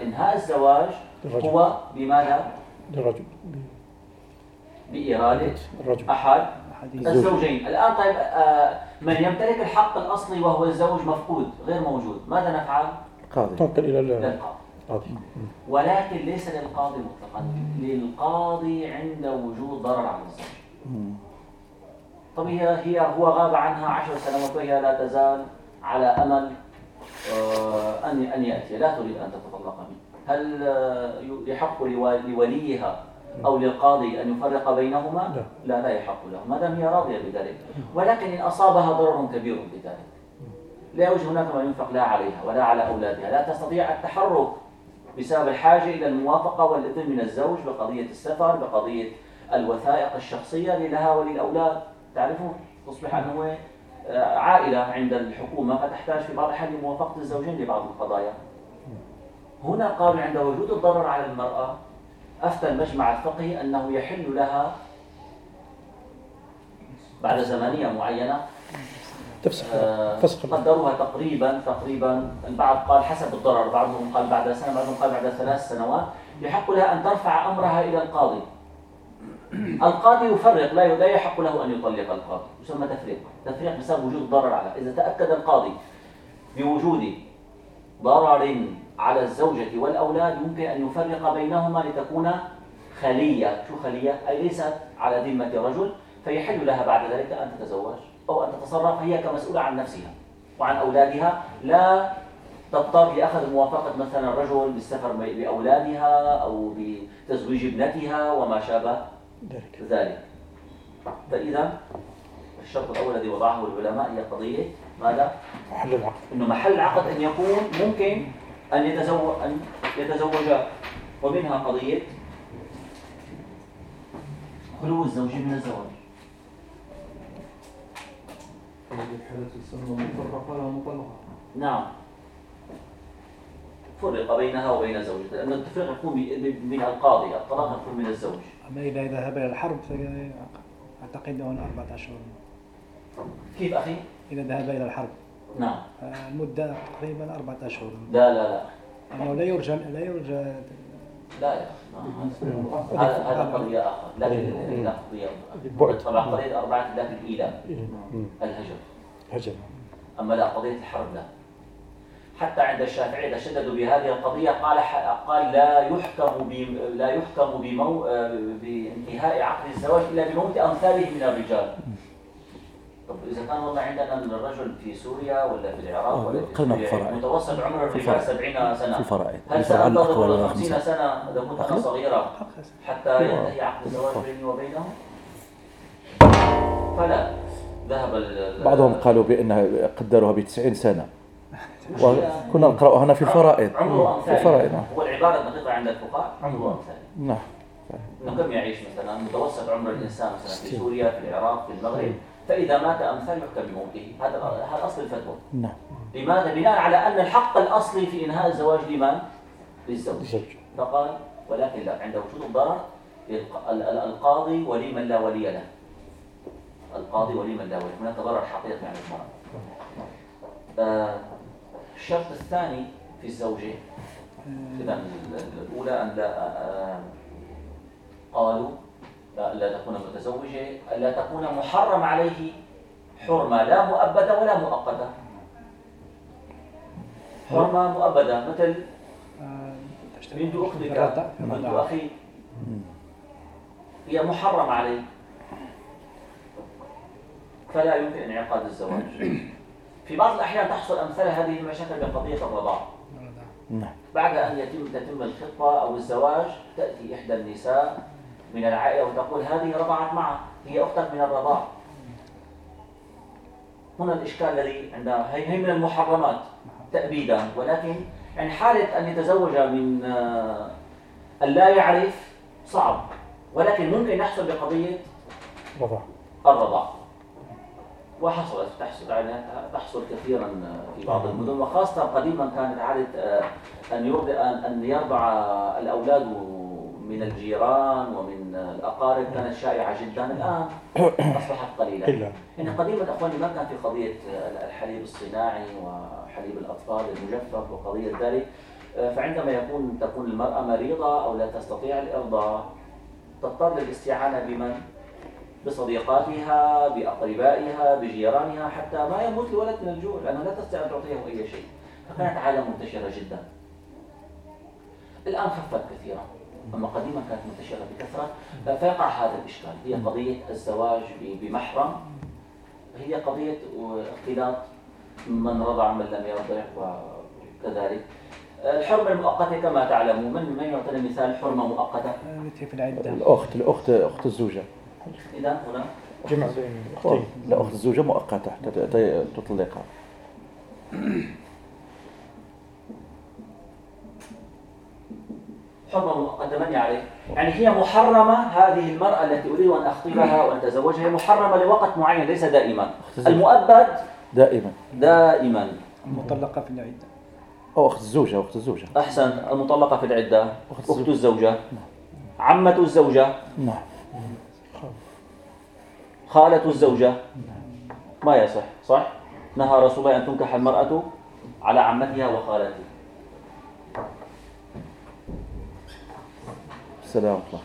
إنهاء الزواج للرجل. هو بماذا؟ للرجل. بإرادة الرجل أحد الزوجين. الآن طيب آه، من يمتلك الحق الأصلي وهو الزوج مفقود غير موجود ماذا نفعل؟ قاضي. تنقل إلى القاضي ولكن ليس للقاضي مطلقا للقاضي عند وجود ضرر على الزوج. طب هي هي هو غاب عنها عشر سنوات وهي لا تزال على أمل آه، ان أن يأتي. لا تريد أن تتطلق منه هل آه، يحق لوليها أو للقاضي أن يفرق بينهما؟ لا. لا يحق له ما دام هي راضية بذلك. ولكن إن أصابها ضرر كبير بذلك. لا يوجد هناك ما ينفق لا عليها ولا على أولادها. لا تستطيع التحرك بسبب الحاجة إلى الموافقة والإذن من الزوج بقضية السفر بقضية الوثائق الشخصية لها وللأولاد. تعرفون؟ تصبح أنه آه، عائلة عند الحكومة فتحتاج في بعض الأحيان لموافقة الزوجين لبعض القضايا. هنا قالوا عند وجود الضرر على المرأة أفتى المجمع الفقهي أنه يحل لها بعد زمنيه معينة. تفسخ. آه، فسخ قدروها تقريبا تقريبا البعض قال حسب الضرر. بعضهم قال بعد سنة بعضهم قال بعد ثلاث سنوات. يحق لها أن ترفع أمرها إلى القاضي. القاضي يفرق لا لا يحق له أن يطلق القاضي. يسمى تفريق. تفريق بسبب وجود ضرر على إذا تأكد القاضي بوجود ضرر على الزوجة والأولاد يمكن أن يفرق بينهما لتكون خلية. شو خلية؟ أي ليست على ذمة رجل فيحل لها بعد ذلك أن تتزوج أو أن تتصرف. هي كمسؤولة عن نفسها وعن أولادها. لا تضطر لأخذ موافقة مثلا الرجل بالسفر بأولادها أو بتزويج ابنتها وما شابه ذلك. ذلك. فإذا الشرط الأول الذي وضعه العلماء هي قضية ماذا؟ محل العقد. إنه محل العقد أن يكون ممكن أن يتزوج أن يتزوجا ومنها قضية خلو الزوج من الزواج. نعم. فرق بينها وبين زوجها لأن التفريق يكون من القاضي. الطلاق يكون من الزوج. أما إذا ذهب إلى الحرب فأعتقد أن أربعة أشهر. كيف أخي؟ إذا ذهب إلى الحرب. نعم. آه، المدة تقريبا أربعة أشهر. لا لا لا. أنه لا يرجى لا يرجى. لا يا أخي. هذا هذا قضية آخر لكن لا قضية البعد. طبعا قضية أربعة لكن الايلاء مم. الهجر. هجر أما لا قضية الحرب لا. حتى عند الشافعي إذا شددوا بهذه القضية قال ح- قال لا يحكم ب لا يحكم بمو آه، بانتهاء عقد الزواج إلا بموت أمثاله من الرجال. طب إذا كان والله عندنا الرجل في سوريا ولا في العراق ولا في قلنا سوريا. متوسط عمر الرجال الفرائض. 70 سنة. في الفرائض هل ولا 50 خمسة سنة أنا صغيرة حتى ينتهي عقد الزواج بيني وبينه؟ فلا. ذهب بعضهم قالوا بأنها قدروها ب 90 سنة وكنا نقرأها هنا في الفرائض. عمره في الفرائض. نعم. هو العبارة الدقيقة عند الفقهاء عمره أمثاله نعم. كم يعيش مثلا متوسط عمر الإنسان مثلا في سوريا في العراق في المغرب. فإذا مات أمثال يحكم بموته. هذا هذا أصل الفتوى. نعم. لماذا؟ بناء على أن الحق الأصلي في إنهاء الزواج لمن؟ للزوج. فقال ولكن لا عند وجود الضرر القاضي ولمن لا ولي له. القاضي ولمن لا ولي هناك ضرر حقيقي عن المرأة. آه، الشرط الثاني في الزوجة إذا ال- ال- الأولى أن لا آه، قالوا لا, لا تكون متزوجة ألا تكون محرم عليه حرمة لا مؤبدة ولا مؤقتة. حرمة مؤبدة مثل بنت أختك بنت. أخيك هي محرم عليه فلا يمكن انعقاد الزواج. في بعض الأحيان تحصل أمثال هذه المشاكل بقضية الرضاعة الرضاعة. نعم. بعد أن يتم تتم الخطبة أو الزواج تأتي إحدى النساء من العائلة وتقول هذه رضعت معه. هي أختك من الرضاعة هنا الإشكال الذي عندها هي من المحرمات تأبيدا. ولكن يعني حالة أن يتزوج من آه، لا يعرف صعب. ولكن ممكن يحصل بقضية رضع الرضاع. وحصلت تحصل تحصل كثيرا في بعض المدن. وخاصة قديما كانت عادة آه، أن يرضع أن يرضع الأولاد من الجيران ومن الأقارب كانت شائعة جدا. الآن أصبحت قليلة. يعني قديما أخواني ما كان في قضية الحليب الصناعي وحليب الأطفال المجفف وقضية ذلك. فعندما يكون تكون المرأة مريضة أو لا تستطيع الارضاع تضطر للاستعانة بمن؟ بصديقاتها بأقربائها بجيرانها حتى ما يموت الولد من الجوع لأنها لا تستطيع أن تعطيه أي شيء. فكانت عاده منتشرة جدا. الآن خفت كثيرا. اما قديما كانت منتشره بكثرة. فيقع هذا الإشكال. هي قضية الزواج بمحرم. هي قضية اختلاط من رضع من لم يرضع وكذلك. الحرمة المؤقتة كما تعلمون من من يعطينا مثال حرمة مؤقتة؟ التي في العدة. الأخت الأخت أخت الزوجة. إذا هنا. جمع بين الأختين. لا أخت الزوجة مؤقتة. حتى ت- ت- تطلقها. مؤقته من يعرف يعني هي محرمة هذه المرأة التي أريد أن أخطبها وأن أتزوجها هي محرمة لوقت معين ليس دائما. المؤبد دائما. دائما. المطلقة في العدة. أو أخت الزوجة أخت الزوجة. أحسن. المطلقة في العدة. أخت أخت الزوجة. عمة الزوجة. نعم. خالة الزوجة. ما يصح صح؟ نهى رسول الله أن تنكح المرأة على عمتها وخالتها. السلام الله.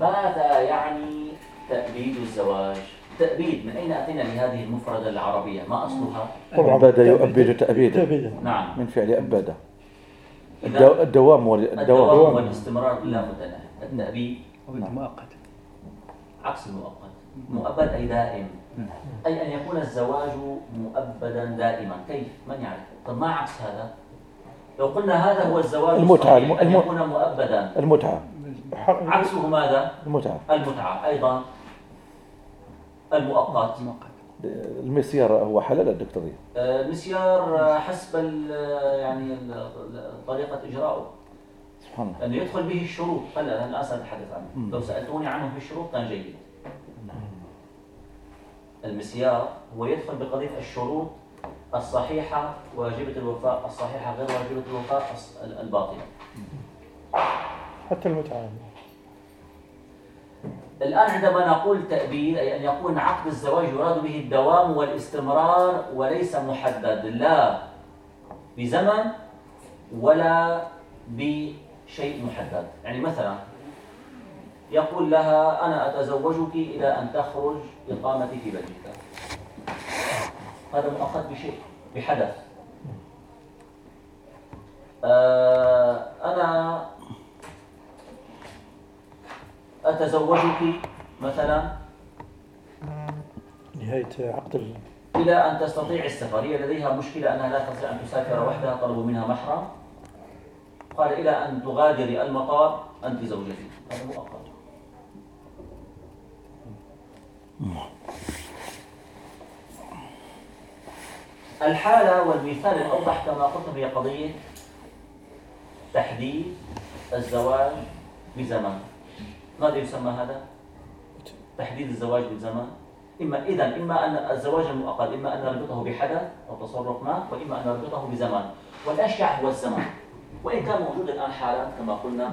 ماذا يعني تأبيد الزواج؟ تأبيد من أين أتينا بهذه المفردة العربية؟ ما أصلها؟ طبعا. أبد يؤبد تأبيدا. تأبيدا. نعم. من فعل أبد إذا الدو- الدوام الدوام الدوام. والاستمرار لا متناهي التأبيد. أو المؤقت عكس المؤقت. مؤبد أي دائم. أي أن يكون الزواج مؤبدا دائما. كيف؟ من يعرف؟ طب ما عكس هذا؟ لو قلنا هذا هو الزواج المتعة، الصحيح، أن الم- يكون مؤبدا. المتعة. عكسه ماذا؟ المتعة. المتعة. أيضا المؤقت. المسيار هو حلال الدكتور آه، المسيار حسب يعني طريقة إجراءه سبحان الله. لأنه يدخل به الشروط. هلا الآن سأتحدث عنه؟ لو سألتوني عنه في الشروط كان جيد. المسيار هو يدخل بقضية الشروط الصحيحة واجبة الوفاء الصحيحة غير واجبة الوفاء الباطلة. حتى المتعة الآن عندما نقول تأبيد أي أن يكون عقد الزواج يراد به الدوام والاستمرار وليس محدد لا بزمن ولا بشيء محدد. يعني مثلا يقول لها أنا أتزوجك إلى أن تخرج إقامتي في بلجيكا هذا مؤقت بشيء بحدث. آه، أنا أتزوجك مثلا. نهاية عقد ال- إلى أن تستطيع السفر. هي لديها مشكلة أنها لا تستطيع أن تسافر وحدها طلبوا منها محرم. قال إلى أن تغادري المطار أنت زوجتي. هذا مؤقت الحالة والمثال الأوضح كما قلت هي قضية تحديد الزواج بزمن. ماذا يسمى هذا؟ تحديد الزواج بزمن. إما إذا إما أن الزواج المؤقت إما أن نربطه بحدث أو تصرف ما وإما أن نربطه بزمن. والأشجع هو الزمن. وإن كان موجود الآن حالات كما قلنا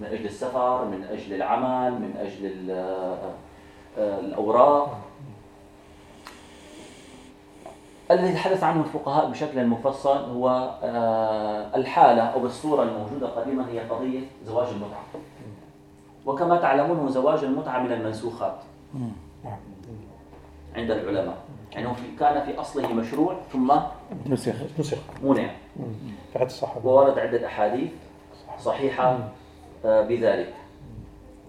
من أجل السفر من أجل العمل من أجل آه، الأوراق الذي تحدث عنه الفقهاء بشكل مفصل هو آه، الحالة أو الصورة الموجودة قديما هي قضية زواج المتعة. وكما تعلمون زواج المتعة من المنسوخات عند العلماء. يعني هو في- كان في أصله مشروع ثم نسخ نسخ. منع. عهد الصحابة وورد عدة أحاديث صحيحة آه، بذلك.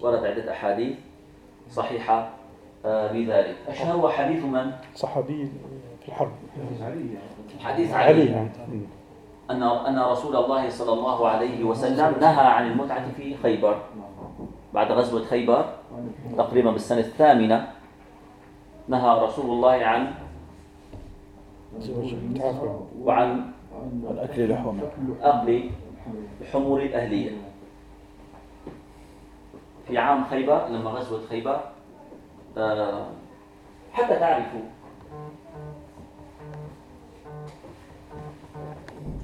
ورد عدة أحاديث صحيحة آه، بذلك. أشهر هو حديث من؟ صحابي في الحرب حديث علي. علي نعم. أن أن رسول الله صلى الله عليه وسلم نهى عن المتعة في خيبر. بعد غزوة خيبر تقريبا بالسنة الثامنة نهى رسول الله عن وعن الأكل لحوم. أكل الحمور الأهلية. في عام خيبر لما غزوة خيبر آه، حتى تعرفوا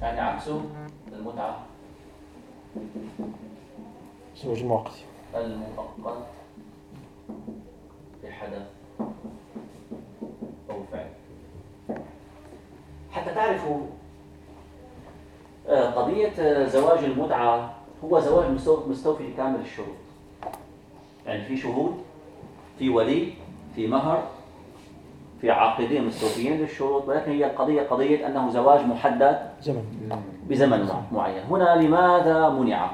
يعني عكسه المتعة. زواج مؤقت المؤقت بحدث أو فعل. حتى تعرفوا آه، قضية آه، زواج المتعة هو زواج مستو- مستوفي لكامل الشروط. يعني في شهود في ولي في مهر في عاقدين مستوفيين للشروط ولكن هي القضية قضية أنه زواج محدد زمن. بزمن مع- معين. هنا لماذا منع؟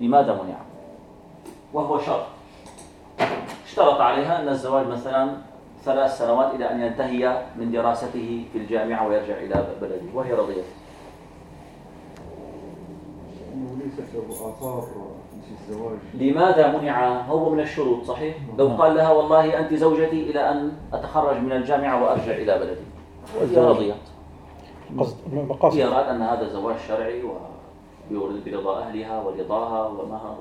لماذا منع؟ وهو شرط. اشترط عليها أن الزواج مثلا ثلاث سنوات إلى أن ينتهي من دراسته في الجامعة ويرجع إلى بلده وهي رضيت له الزواج. لماذا منع؟ هو من الشروط صحيح؟ لو قال لها والله أنت زوجتي إلى أن أتخرج من الجامعة وأرجع إلى بلدي. هي الزواج. رضيت قصد. هي أراد أن هذا زواج شرعي ويورد برضا أهلها ورضاها ومهر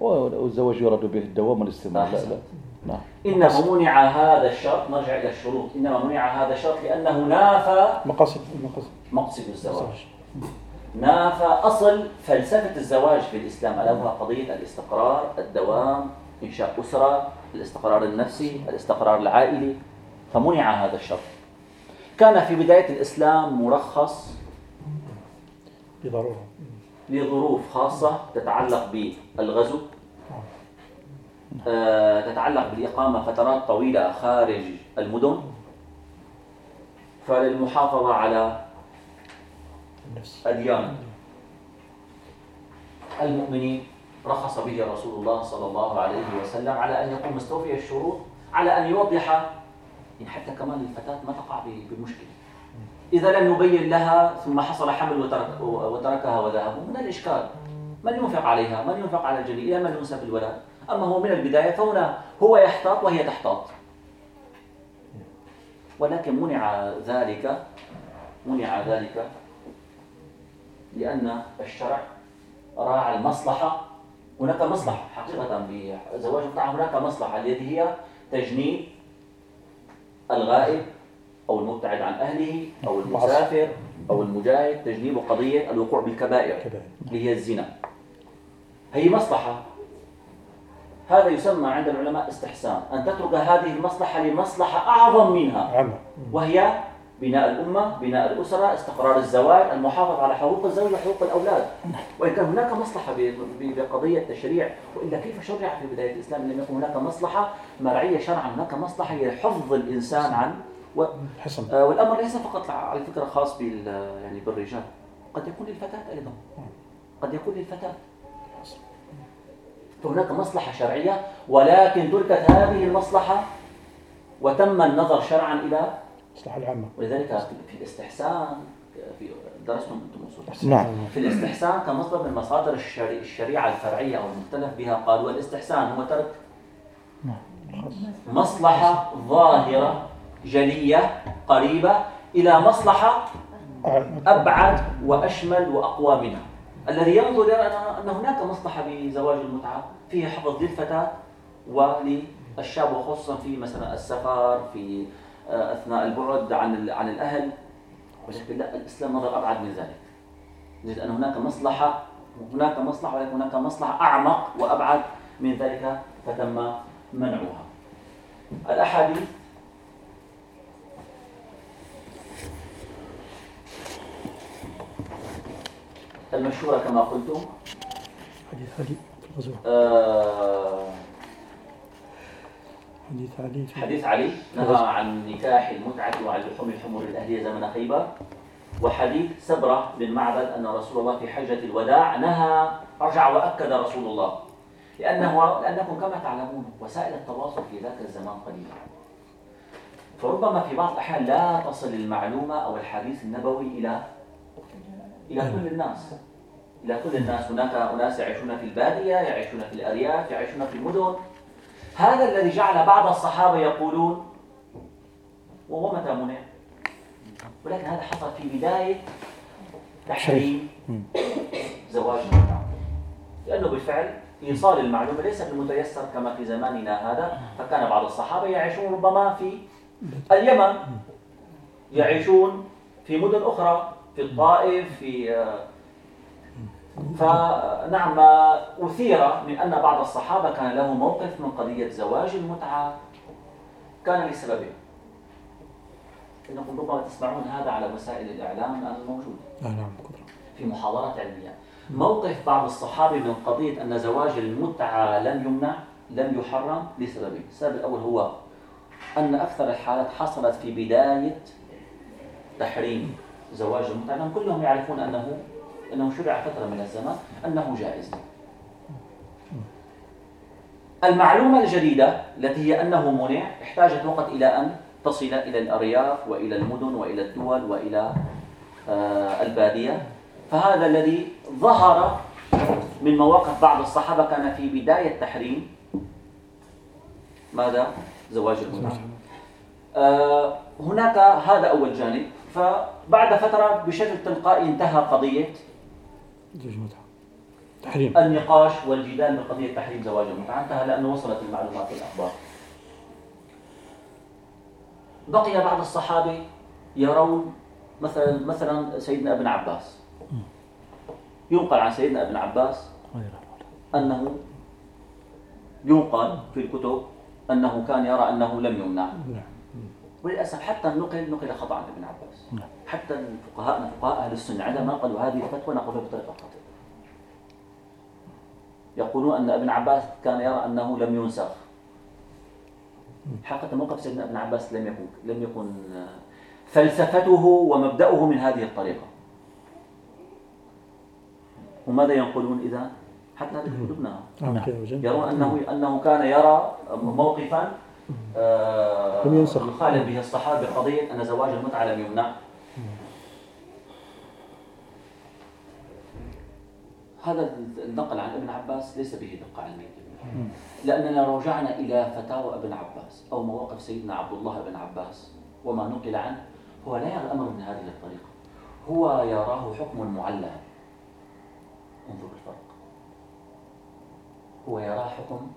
و... والزواج يراد به الدوام والاستمرار لا لا. نعم. إنما منع هذا الشرط نرجع إلى الشروط إنما منع هذا الشرط لأنه نافى مقاصد المقاصد مقصد الزواج. نافى أصل فلسفة الزواج في الإسلام؟ ألا وهو قضية الاستقرار الدوام إنشاء أسرة الاستقرار النفسي الاستقرار العائلي. فمنع هذا الشرط. كان في بداية الإسلام مرخص بضرورة لظروف خاصة تتعلق بالغزو آه، تتعلق بالإقامة فترات طويلة خارج المدن. فللمحافظة على النفس. أديان المؤمنين رخص به رسول الله صلى الله عليه وسلم على أن يكون مستوفي الشروط على أن يوضح يعني حتى كمان الفتاة ما تقع بمشكلة. إذا لم يبين لها ثم حصل حمل وترك وتركها وذهب من الإشكال. من ينفق عليها؟ من ينفق على إلى من ينسب الولد؟ أما هو من البداية فهنا هو يحتاط وهي تحتاط. ولكن منع ذلك منع ذلك لأن الشرع راعى المصلحة. هناك مصلحة حقيقة بزواج المتعة هناك مصلحة التي هي تجنيب الغائب أو المبتعد عن أهله أو المسافر أو المجاهد تجنيب قضية الوقوع بالكبائر اللي هي الزنا. هي مصلحة. هذا يسمى عند العلماء استحسان. أن تترك هذه المصلحة لمصلحة أعظم منها. وهي بناء الأمة بناء الأسرة استقرار الزواج المحافظة على حقوق الزوج وحقوق الأولاد. وإن كان هناك مصلحة بقضية التشريع وإلا كيف شرع في بداية الإسلام لم يكن هناك مصلحة؟ مرعية شرعا هناك مصلحة هي حفظ الإنسان عن و... حسن. آه، والأمر ليس فقط على فكرة خاص بال... يعني بالرجال. قد يكون للفتاة أيضا. قد يكون للفتاة. فهناك مصلحة شرعية ولكن تركت هذه المصلحة وتم النظر شرعا إلى المصلحة العامة. ولذلك في الاستحسان في درستم أنتم أصول. نعم. في الاستحسان كمصدر من مصادر الشري- الشريعة الفرعية أو المختلف بها قالوا الاستحسان هو ترك مصلحة ظاهرة جلية قريبة إلى مصلحة. أبعد وأشمل وأقوى منها. الذي ينظر يرى أن هناك مصلحة بزواج المتعة فيه حفظ للفتاة وللشاب وخصوصا في مثلا السفر في أثناء البعد عن عن الأهل. ولكن لا الإسلام نظر أبعد من ذلك. نجد أن هناك مصلحة هناك مصلحة ولكن هناك مصلحة أعمق وأبعد من ذلك فتم منعها. الأحاديث. المشهورة كما قلت حديث آه حديث علي. حديث علي نهى عن نكاح المتعة وعن لحوم الحمر الأهلية زمن خيبر. وحديث سبرة بن معبد أن رسول الله في حجة الوداع نهى رجع وأكد رسول الله. لأنه لأنكم كما تعلمون وسائل التواصل في ذاك الزمان قليلة. فربما في بعض الأحيان لا تصل المعلومة أو الحديث النبوي إلى إلى كل الناس. إلى كل الناس. هناك أناس يعيشون في البادية يعيشون في الأرياف يعيشون في المدن. هذا الذي جعل بعض الصحابة يقولون وهو متى منع؟ ولكن هذا حصل في بداية تحريم زواج المتعة لأنه بالفعل إيصال المعلومة ليس بالمتيسر كما في زماننا هذا فكان بعض الصحابة يعيشون ربما في اليمن يعيشون في مدن أخرى في الطائف في فنعم ما أثير من أن بعض الصحابة كان له موقف من قضية زواج المتعة. كان لسببين إنكم ربما تسمعون هذا على وسائل الإعلام الآن موجود آه نعم في محاضرات علمية. موقف بعض الصحابة من قضية أن زواج المتعة لم يمنع لم يحرم لسببين السبب الأول هو أن أكثر الحالات حصلت في بداية تحريم زواج المتعة. كلهم يعرفون أنه أنه شرع فترة من الزمن أنه جائز. المعلومة الجديدة التي هي أنه منع احتاجت وقت إلى أن تصل إلى الأرياف وإلى المدن وإلى الدول وإلى آه، البادية. فهذا الذي ظهر من مواقف بعض الصحابة كان في بداية تحريم. ماذا؟ زواج المتعة آه، هناك هذا أول جانب. فبعد فترة بشكل تلقائي انتهى قضية زوج متعة تحريم. النقاش والجدال بقضية تحريم زواج المتعة انتهى لأنه وصلت المعلومات والأخبار بقي بعض الصحابة يرون مثلا مثلا سيدنا ابن عباس. ينقل عن سيدنا ابن عباس أنه ينقل في الكتب أنه كان يرى أنه لم يمنع. نعم. وللأسف حتى النقل نقل خطأ عن ابن عباس. نعم. حتى فقهاءنا فقهاء أهل السنة عندما نقلوا هذه الفتوى نقلوا بطريقة خاطئة. يقولون أن ابن عباس كان يرى أنه لم ينسخ. حقيقة موقف سيدنا ابن عباس لم يكن لم يكن فلسفته ومبدأه من هذه الطريقة. وماذا ينقلون إذا؟ حتى هذا في كتبنا نعم. وجل. يرون أنه أنه كان يرى موقفا آه، لم ينسخ. يخالف به الصحابة بقضية أن زواج المتعة لم يمنع. هذا النقل عن ابن عباس ليس به دقة علمية. لأننا لو رجعنا إلى فتاوى ابن عباس أو مواقف سيدنا عبد الله بن عباس وما نقل عنه. هو لا يرى الأمر من هذه الطريقة. هو يراه حكم معلل انظر الفرق هو يراه حكم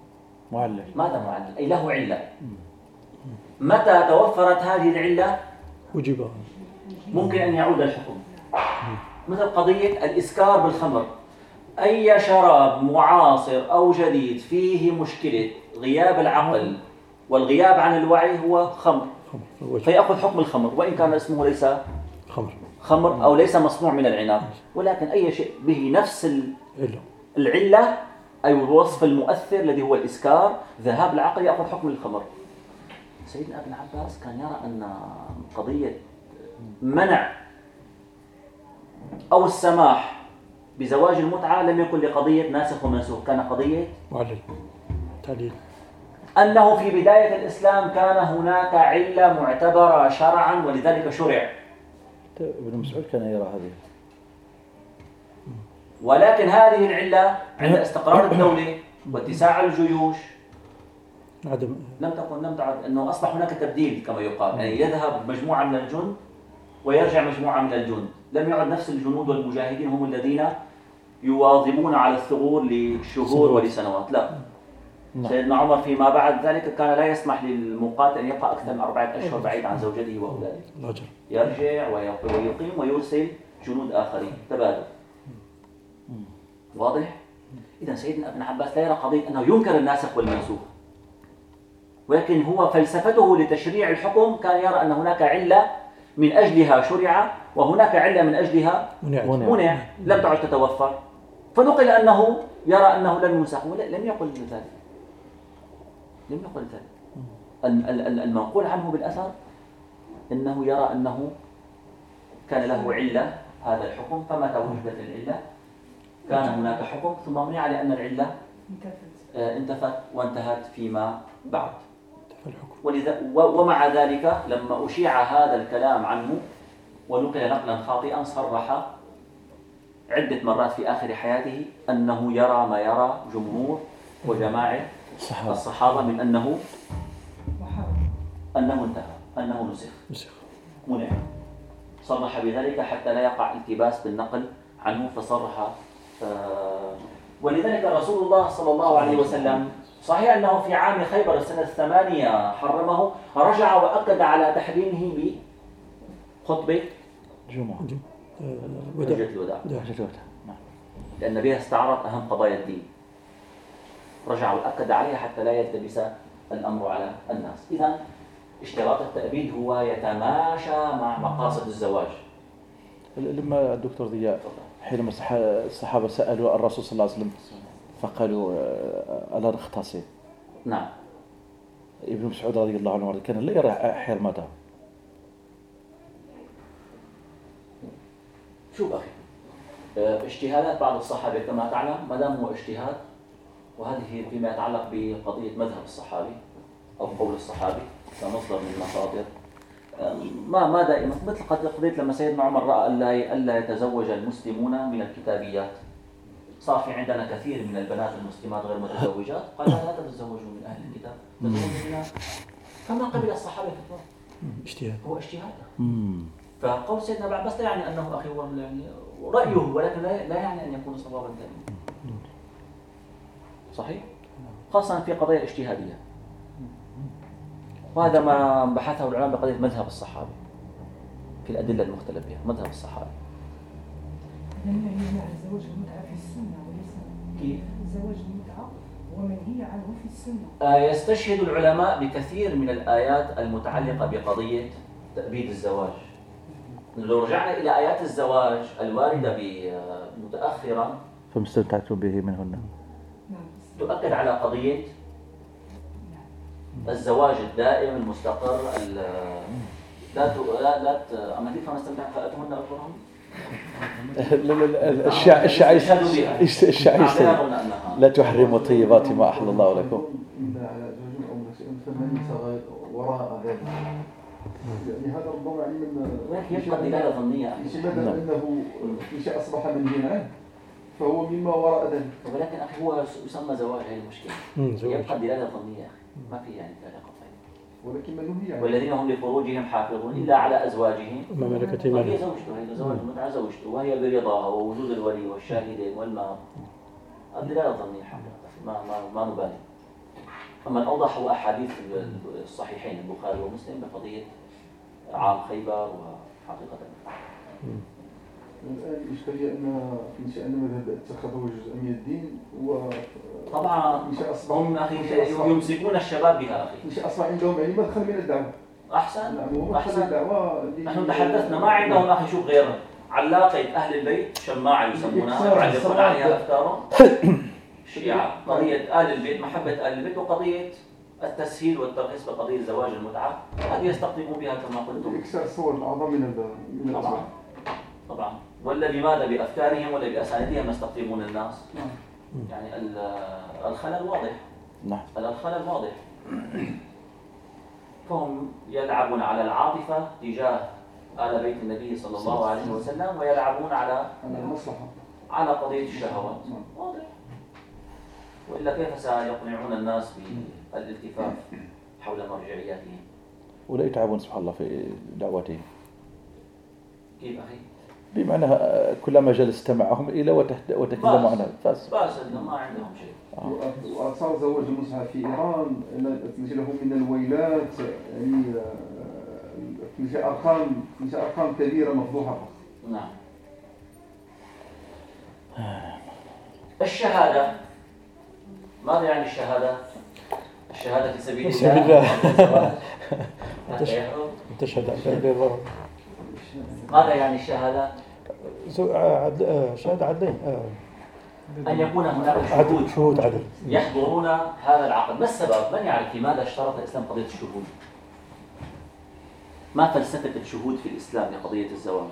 معلل ماذا معلل؟ أي له علة. متى توفرت هذه العلة؟ وجب. ممكن أن يعود الحكم. مثل قضية الإسكار بالخمر. أي شراب معاصر أو جديد فيه مشكلة؟ غياب العقل. والغياب عن الوعي هو خمر. فيأخذ حكم الخمر. وإن كان اسمه ليس خمر. خمر أو ليس مصنوع من العناب ولكن أي شيء به نفس العلة أي الوصف المؤثر الذي هو الإسكار ذهاب العقل يأخذ حكم الخمر سيدنا ابن عباس كان يرى أن قضية منع أو السماح بزواج المتعة لم يكن لقضية ناسخ ومنسوخ كان قضية معلل تعليل أنه في بداية الإسلام كان هناك علة معتبرة شرعا ولذلك شرع. ابن مسعود كان يرى هذه. ولكن هذه العلة عند استقرار الدولة واتساع الجيوش عدم. لم تكن لم تعد أنه أصبح هناك تبديل كما يقال. يعني يذهب مجموعة من الجند ويرجع مجموعة من الجند. لم يعد نفس الجنود والمجاهدين هم الذين يواظبون على الثغور لشهور ولسنوات. لا. نعم. سيدنا عمر فيما بعد ذلك كان لا يسمح للمقاتل أن يبقى أكثر من أربعة أشهر بعيد عن زوجته وأولاده. يرجع ويق- ويقيم ويرسل جنود آخرين. تبادل. واضح؟ إذا سيدنا ابن عباس لا يرى قضية أنه ينكر الناسخ والمنسوخ. ولكن هو فلسفته لتشريع الحكم كان يرى أن هناك علة من أجلها شرع وهناك علة من أجلها منعت منع. منع. لم تعد تتوفر. فنقل أنه يرى أنه لم ينسخ. ولا لم يقل ذلك. لم يقل ذلك. ال- ال- ال- المنقول عنه بالأثر أنه يرى أنه كان له علة هذا الحكم فمتى وجدت العلة. كان هناك حكم ثم منع لأن العلة انتفت. وانتهت فيما بعد. ولذا ومع ذلك لما أشيع هذا الكلام عنه ونقل نقلا خاطئا صرح عدة مرات في آخر حياته أنه يرى ما يرى جمهور وجماعة الصحابة. من أنه أنه انتهى أنه نسخ. مسخ منع. صرح بذلك حتى لا يقع التباس بالنقل عنه فصرح ولذلك رسول الله صلى الله عليه وسلم صحيح أنه في عام خيبر السنة الثمانية حرمه رجع وأكد على تحريمه بخطبة جمعة. آه، الوداع. حجة الوداع. نعم. لأن بها استعرض أهم قضايا الدين. رجع وأكد عليها حتى لا يلتبس الأمر على الناس. إذا اشتراط التأبيد هو يتماشى مع مقاصد الزواج. لما الدكتور ضياء حينما الصح- الصحابة سألوا الرسول صلى الله عليه وسلم فقالوا آه، ألا نختصر نعم. ابن مسعود رضي الله عنه كان لا يرى المدى شوف أخي آه، اجتهادات بعض الصحابة كما تعلم ما دام هو اجتهاد وهذه فيما يتعلق بقضية مذهب الصحابي أو قول الصحابي كمصدر من المصادر. ما ما دائما مثل قد- قضية لما سيدنا عمر رأى ألا ألا يتزوج المسلمون من الكتابيات. صار في عندنا كثير من البنات المسلمات غير متزوجات. قال لا, تتزوجوا من أهل الكتاب. فما قبل الصحابة فتوى. اجتهاد. هو اجتهاد. فقول سيدنا ابن عباس لا يعني أنه أخي هو يعني رأيه ولكن لا لا يعني أن يكون صوابا تاما صحيح؟ خاصة في قضايا اجتهادية. وهذا ما بحثه العلماء بقضية مذهب الصحابة في الأدلة المختلف بها مذهب الصحابة. منهي عن زواج المتعة في السنة وليس كيف؟ زواج المتعة عنه في السنة. آه، يستشهد العلماء بكثير من الآيات المتعلقة بقضية تأبيد الزواج. لو رجعنا إلى آيات الزواج الواردة ب- متأخرا فمستمتعتم به منهن. نعم. تؤكد على قضية الزواج الدائم المستقر ال- لا ت... لا لا ت... أما دي فما استمتع فأتهن أجرهم لا- لا- لا، الشع- الشعيس. الشعيس لا لا تحرموا طيبات ما أحل الله لكم. وراء ذلك يعني هذا ربما يعني من ولكن يبقى دلالة ظنية. في شيء مثلا نعم. أنه في شيء أصبح منهيا عنه فهو مما وراء ذلك. ولكن أخي هو يسمى زواج هي زواج. يبقى دلالة ظنية. يا أخي ما في يعني قطعية ولكن منهي عنه والذين هم لفروجهم حافظون إلا على أزواجهم. ما ملكت وهي إيمانهم. زوجته هي زواج المتعة زوجته. وهي برضاها ووجود الولي والشاهدين والمهر الدلالة الظنية حقيقة ما ما ما نبالي أما الأوضح هو أحاديث الصحيحين البخاري ومسلم بقضية عام خيبر وحقيقة. الآن الإشكالية أن إنشاء أن مذهب اتخذه جزءا من الدين و طبعا هم أصبح يمسكون الشباب بها أخي. إنشاء أصبح عندهم يعني مدخل من الدعوة. أحسن؟ نعم الدعوة اللي- نحن تحدثنا ما عندهم أخي شوف غير علاقة أهل البيت شماعة يسمونها يعلقون. عليها أفكارهم. الشيعة قضية أهل البيت محبة أهل البيت وقضية التسهيل والترخيص بقضية زواج المتعة. هذه يستقطبون بها كما قلتم. إكسار الصور الأعظم من ال- من طبعا. طبعا. ولا بماذا؟ بأفكارهم ولا بأسانيدهم يستقطبون الناس؟ نعم. يعني ال- الخلل واضح. نعم. الخلل واضح. فهم يلعبون على العاطفة تجاه آل بيت النبي صلى الله عليه وسلم ويلعبون على على المصلحة. على قضية الشهوات. نعم. واضح. وإلا كيف سيقنعون الناس بالالتفاف حول مرجعياتهم؟ ولا يتعبون سبحان الله في دعوتهم كيف أخي؟ بمعنى آه، كلما جلست معهم إلى وتكلموا عنها فاس باس إنه ما عندهم شيء. وأ- وآثار زواج المصحف في إيران أن لهم من الويلات يعني آه، أرقام أرقام كبيرة مفضوحة نعم. الشهادة. ماذا يعني الشهادة؟ الشهادة في سبيل في سبيل الله الله. يحرم. تشهد عن لا إله إلا الله. ماذا يعني الشهادة؟ زو- آه، عدل- آه، شهادة عدلين آه، أن يكون هناك شهود شهود عدل يحضرون هذا العقد ما السبب؟ من يعرف لماذا اشترط الإسلام قضية الشهود؟ ما فلسفة الشهود في الإسلام لقضية الزواج؟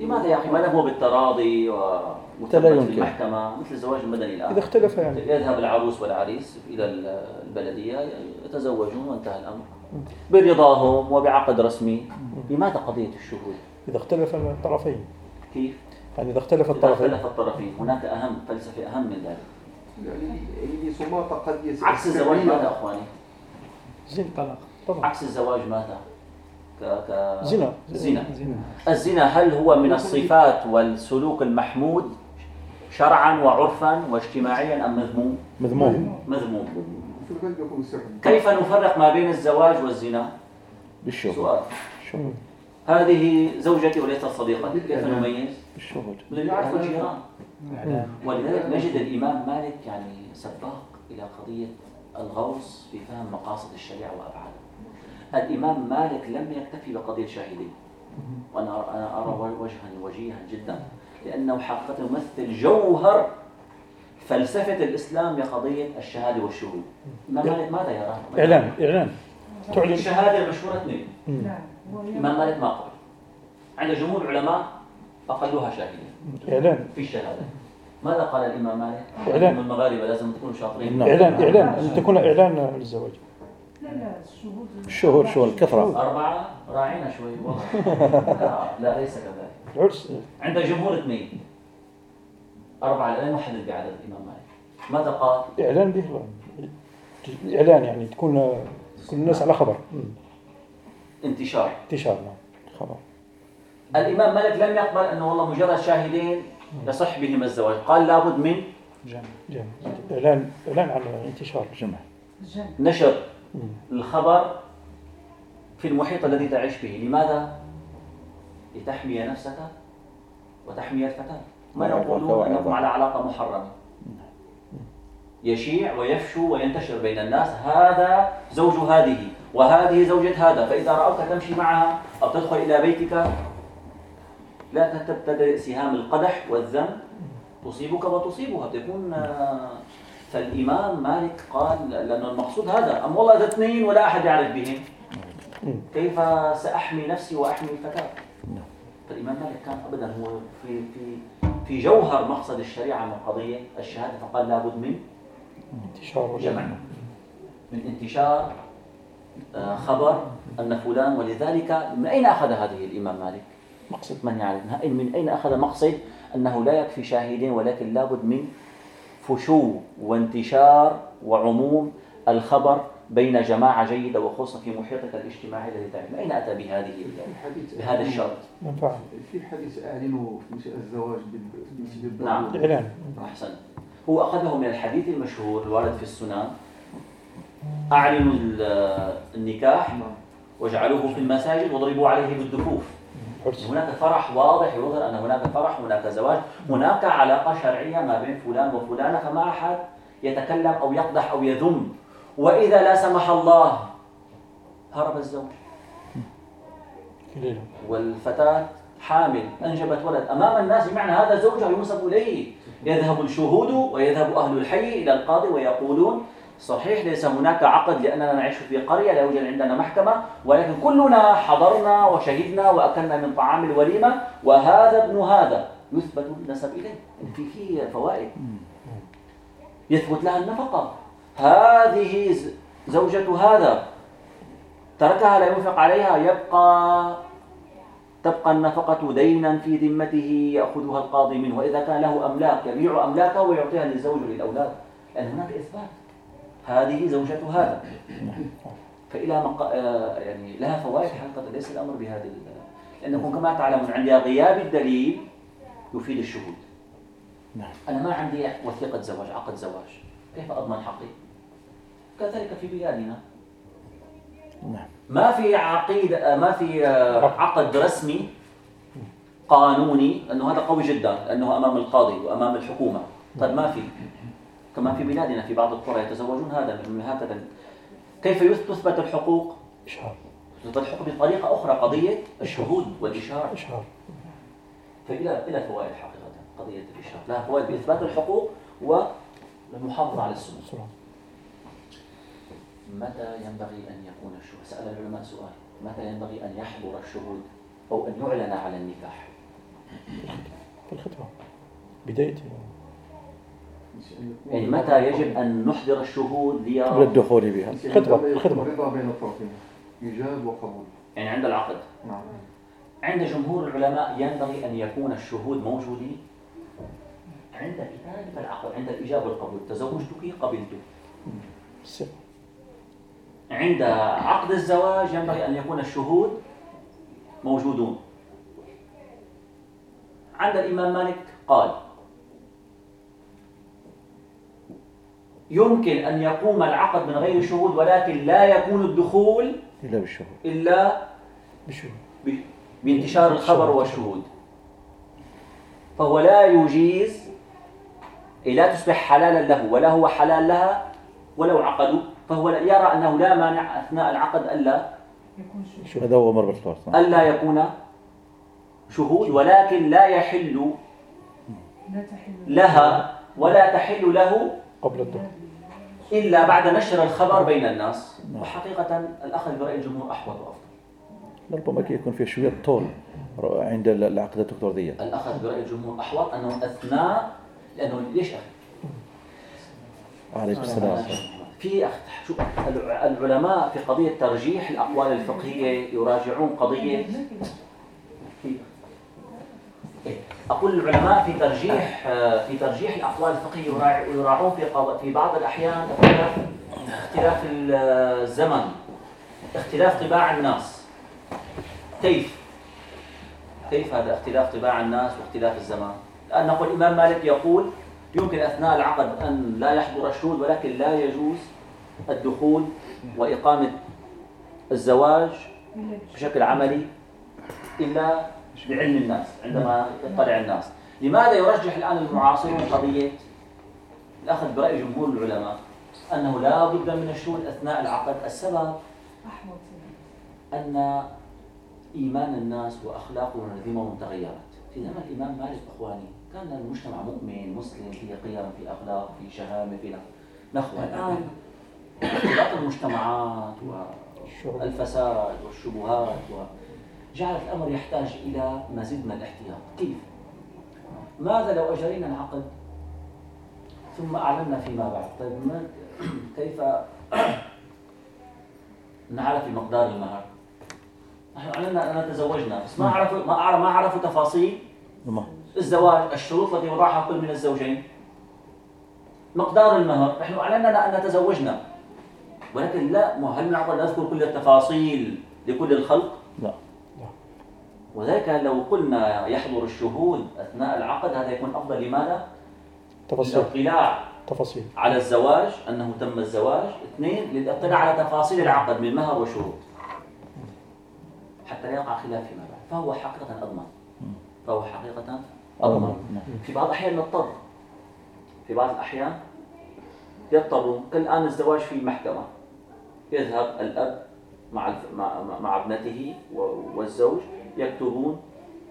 لماذا يا أخي ما هو بالتراضي ومثبت في. المحكمة مثل الزواج المدني الآن إذا اختلف يعني يذهب العروس والعريس إلى البلدية يتزوجون وانتهى الأمر برضاهم وبعقد رسمي لماذا قضية الشهود؟ إذا اختلف الطرفين كيف؟ يعني إذا اختلف إذا الطرفين اختلف الطرفين. هناك أهم فلسفة أهم من ذلك. يعني سماطة قد عكس الزواج ماذا أخواني؟ زين طلاق. طبعا. عكس الزواج ماذا؟ ك... ك... زنا. زنا. زنا. الزنا هل هو من الصفات والسلوك المحمود شرعا وعرفا واجتماعيا أم مذموم؟ مذموم. مذموم. كيف نفرق ما بين الزواج والزنا؟ بالشهود سؤال. هذه زوجتي وليست صديقتي كيف نميز؟ بالشهود من يعرف الجيران إعلام ولذلك نجد الإمام مالك يعني سباق إلى قضية الغوص في فهم مقاصد الشريعة وأبعادها الإمام مالك لم يكتفي بقضية شاهدين. وأنا أنا أرى وجها وجيها جدا. لأنه حقيقة يمثل جوهر فلسفة الإسلام لقضية الشهادة والشهود. الإمام مالك ماذا يرى؟ إعلان إعلان تعلن. الشهادة المشهورة اثنين. نعم. مالك ما قبل عند جمهور العلماء أقلها شاهدين. إعلان. في الشهادة ماذا قال الإمام مالك؟ إعلان. المغاربة لازم تكونوا شاطرين. نعم. إعلان إعلان. أن تكون إعلان للزواج. لا لا الشهود. الشهور شو الكثرة أربعة راعينا شوي. والله. لا, لا ليس كذلك. العرس عند جمهور اثنين. أربعة لا نحدد بعدد الإمام مالك. ماذا قال؟ إعلان به. إعلان يعني تكون تكون الناس على خبر. انتشار. انتشار نعم. خبر. الإمام مالك لم يقبل أنه والله مجرد شاهدين يصح بهما الزواج. قال لابد من جمع جميل. إعلان إعلان عن انتشار. جمع. نشر. الخبر في المحيط الذي تعيش به. لماذا؟ لتحمي نفسك وتحمي الفتاة. ما نقول. أنكم على علاقة محرمة. يشيع ويفشو وينتشر بين الناس هذا زوج هذه وهذه زوجة هذا فإذا رأوك تمشي معها أو تدخل إلى بيتك لا تبتدئ سهام القدح والذنب تصيبك وتصيبها تكون آه، فالإمام مالك قال لأن المقصود هذا أم والله إذا اثنين ولا أحد يعرف بهم. كيف سأحمي نفسي وأحمي الفتاة فالإمام مالك كان أبدا هو في في في جوهر مقصد الشريعة من قضية الشهادة فقال لابد من انتشار. جمع من انتشار آه، خبر أن فلان ولذلك من أين أخذ هذه الإمام مالك؟ مقصد. من يعرف. من أين أخذ مقصد أنه لا يكفي شاهدين ولكن لابد من فشو وانتشار وعموم الخبر بين جماعة جيدة وخصوصا في محيطك الاجتماعي الذي تعرف. من أين أتى بهذه بهذا الشرط؟ في حديث أعلنوا في الزواج بال- بالمسجد نعم. إعلان. أحسن. هو أخذه من الحديث المشهور الوارد في السنن. أعلنوا ال- النكاح واجعلوه في المساجد واضربوا عليه بالدفوف. هناك فرح واضح يظهر أن هناك فرح هناك زواج هناك علاقة شرعية ما بين فلان وفلانة فما أحد يتكلم أو يقدح أو يذم. وإذا لا سمح الله هرب الزوج. والفتاة حامل أنجبت ولد. أمام الناس بمعنى هذا زوجها ينسب إليه. يذهب الشهود ويذهب أهل الحي إلى القاضي ويقولون صحيح ليس هناك عقد لأننا نعيش في قرية لا يوجد عندنا محكمة ولكن كلنا حضرنا وشهدنا وأكلنا من طعام الوليمة وهذا ابن هذا يثبت النسب إليه. يعني في في فوائد. يثبت لها النفقة. هذه زوجة هذا تركها لا ينفق عليها يبقى تبقى النفقة دينا في ذمته يأخذها القاضي منه وإذا كان له أملاك يبيع أملاكه ويعطيها للزوج وللأولاد لأن هناك إثبات هذه زوجة هذا فإلى مق... آه، يعني لها فوائد حقيقة ليس الأمر بهذه. لأنكم كما تعلمون عند غياب الدليل يفيد الشهود نعم. أنا ما عندي وثيقة زواج عقد زواج كيف أضمن حقي؟ كذلك في بلادنا ما في عقيدة ما في آه، عقد رسمي قانوني إنه هذا قوي جدا لأنه أمام القاضي وأمام الحكومة. طيب ما في. كمان في بلادنا في بعض القرى يتزوجون هذا من هكذا. كيف تثبت الحقوق؟ إشهار تثبت الحقوق بطريقة أخرى قضية الشهود والاشهار إشهار فإلى إلى فوائد حقيقة قضية الإشهار لها فوائد بإثبات الحقوق والمحافظة على السنة. متى ينبغي أن يكون الشهود؟ سأل العلماء سؤال. متى ينبغي أن يحضر الشهود أو أن يعلن على النكاح؟ في الخطبة بدايته يعني متى يجب أن نحضر الشهود قبل ليرى الدخول بها. خطبة، الخطبة خطبة. الرضا بين الطرفين. إيجاب وقبول. يعني عند العقد. نعم. عند جمهور العلماء ينبغي أن يكون الشهود موجودين؟ عند كتابة العقد عند الإجابة والقبول. تزوجتك قبلتك. عند عقد الزواج ينبغي أن يكون الشهود موجودون. عند الإمام مالك قال يمكن أن يقوم العقد من غير شهود ولكن لا يكون الدخول إلا بالشهود. إلا بانتشار الخبر والشهود. فهو لا يجيز لا تصبح حلالا له ولا هو حلال لها ولو عقدوا. فهو يرى أنه لا مانع أثناء العقد ألا هذا هو مربط الفرس ألا يكون شهود ولكن لا يحل لا تحل لها ولا تحل له قبل الدخول. إلا بعد نشر الخبر بين الناس. وحقيقة الأخذ برأي الجمهور أحوط وأفضل. ربما يكون فيه شوية طول عند العقد الدكتور ذي الأخذ برأي الجمهور أحوط أنه أثناء لأنه ليش أخي؟ عليكم السلام. في أخ- شو الع- العلماء في قضية ترجيح الأقوال الفقهية يراجعون قضية. أقول العلماء في ترجيح في ترجيح الأقوال الفقهية يراع- يراعون في في بعض الأحيان اختلاف اختلاف الزمن اختلاف طباع الناس كيف كيف هذا اختلاف طباع الناس واختلاف الزمان؟ لأن نقول الإمام مالك يقول يمكن أثناء العقد أن لا يحضر الشهود ولكن لا يجوز الدخول وإقامة الزواج بشكل عملي إلا بعلم الناس عندما يطلع الناس. لماذا يرجح الآن المعاصرون قضية الأخذ برأي جمهور العلماء أنه لا بد من الشهود أثناء العقد. السبب؟ أن إيمان الناس وأخلاقهم ونظيمهم تغيرت في زمن الإمام مالك إخواني كان المجتمع مؤمن مسلم فيه قيم في أخلاق في شهامة في نخوة الآن اختلاط المجتمعات والفساد والشبهات وجعلت الأمر يحتاج إلى مزيد من الاحتياط. كيف؟ ماذا لو أجرينا العقد؟ ثم أعلنا فيما بعد. طيب ما كيف نعرف مقدار المهر؟ نحن أعلنا أننا تزوجنا بس ما عرفوا ما أعرف ما عرفوا تفاصيل. ما الزواج الشروط التي وضعها كل من الزوجين. مقدار المهر نحن أعلنا أن تزوجنا. ولكن لا هل نعقل نذكر كل التفاصيل لكل الخلق؟ لا. وذلك لو قلنا يحضر الشهود أثناء العقد هذا يكون أفضل. لماذا؟ تفاصيل. للإطلاع تفاصيل. على الزواج أنه تم الزواج. اثنين للاطلاع على تفاصيل العقد من مهر وشروط. حتى لا يقع خلاف فيما بعد. فهو حقيقة أضمن. فهو حقيقة أضمن. نعم. في بعض الأحيان نضطر. في بعض الأحيان يضطرون كالآن الزواج في محكمة يذهب الأب مع مع ابنته والزوج يكتبون.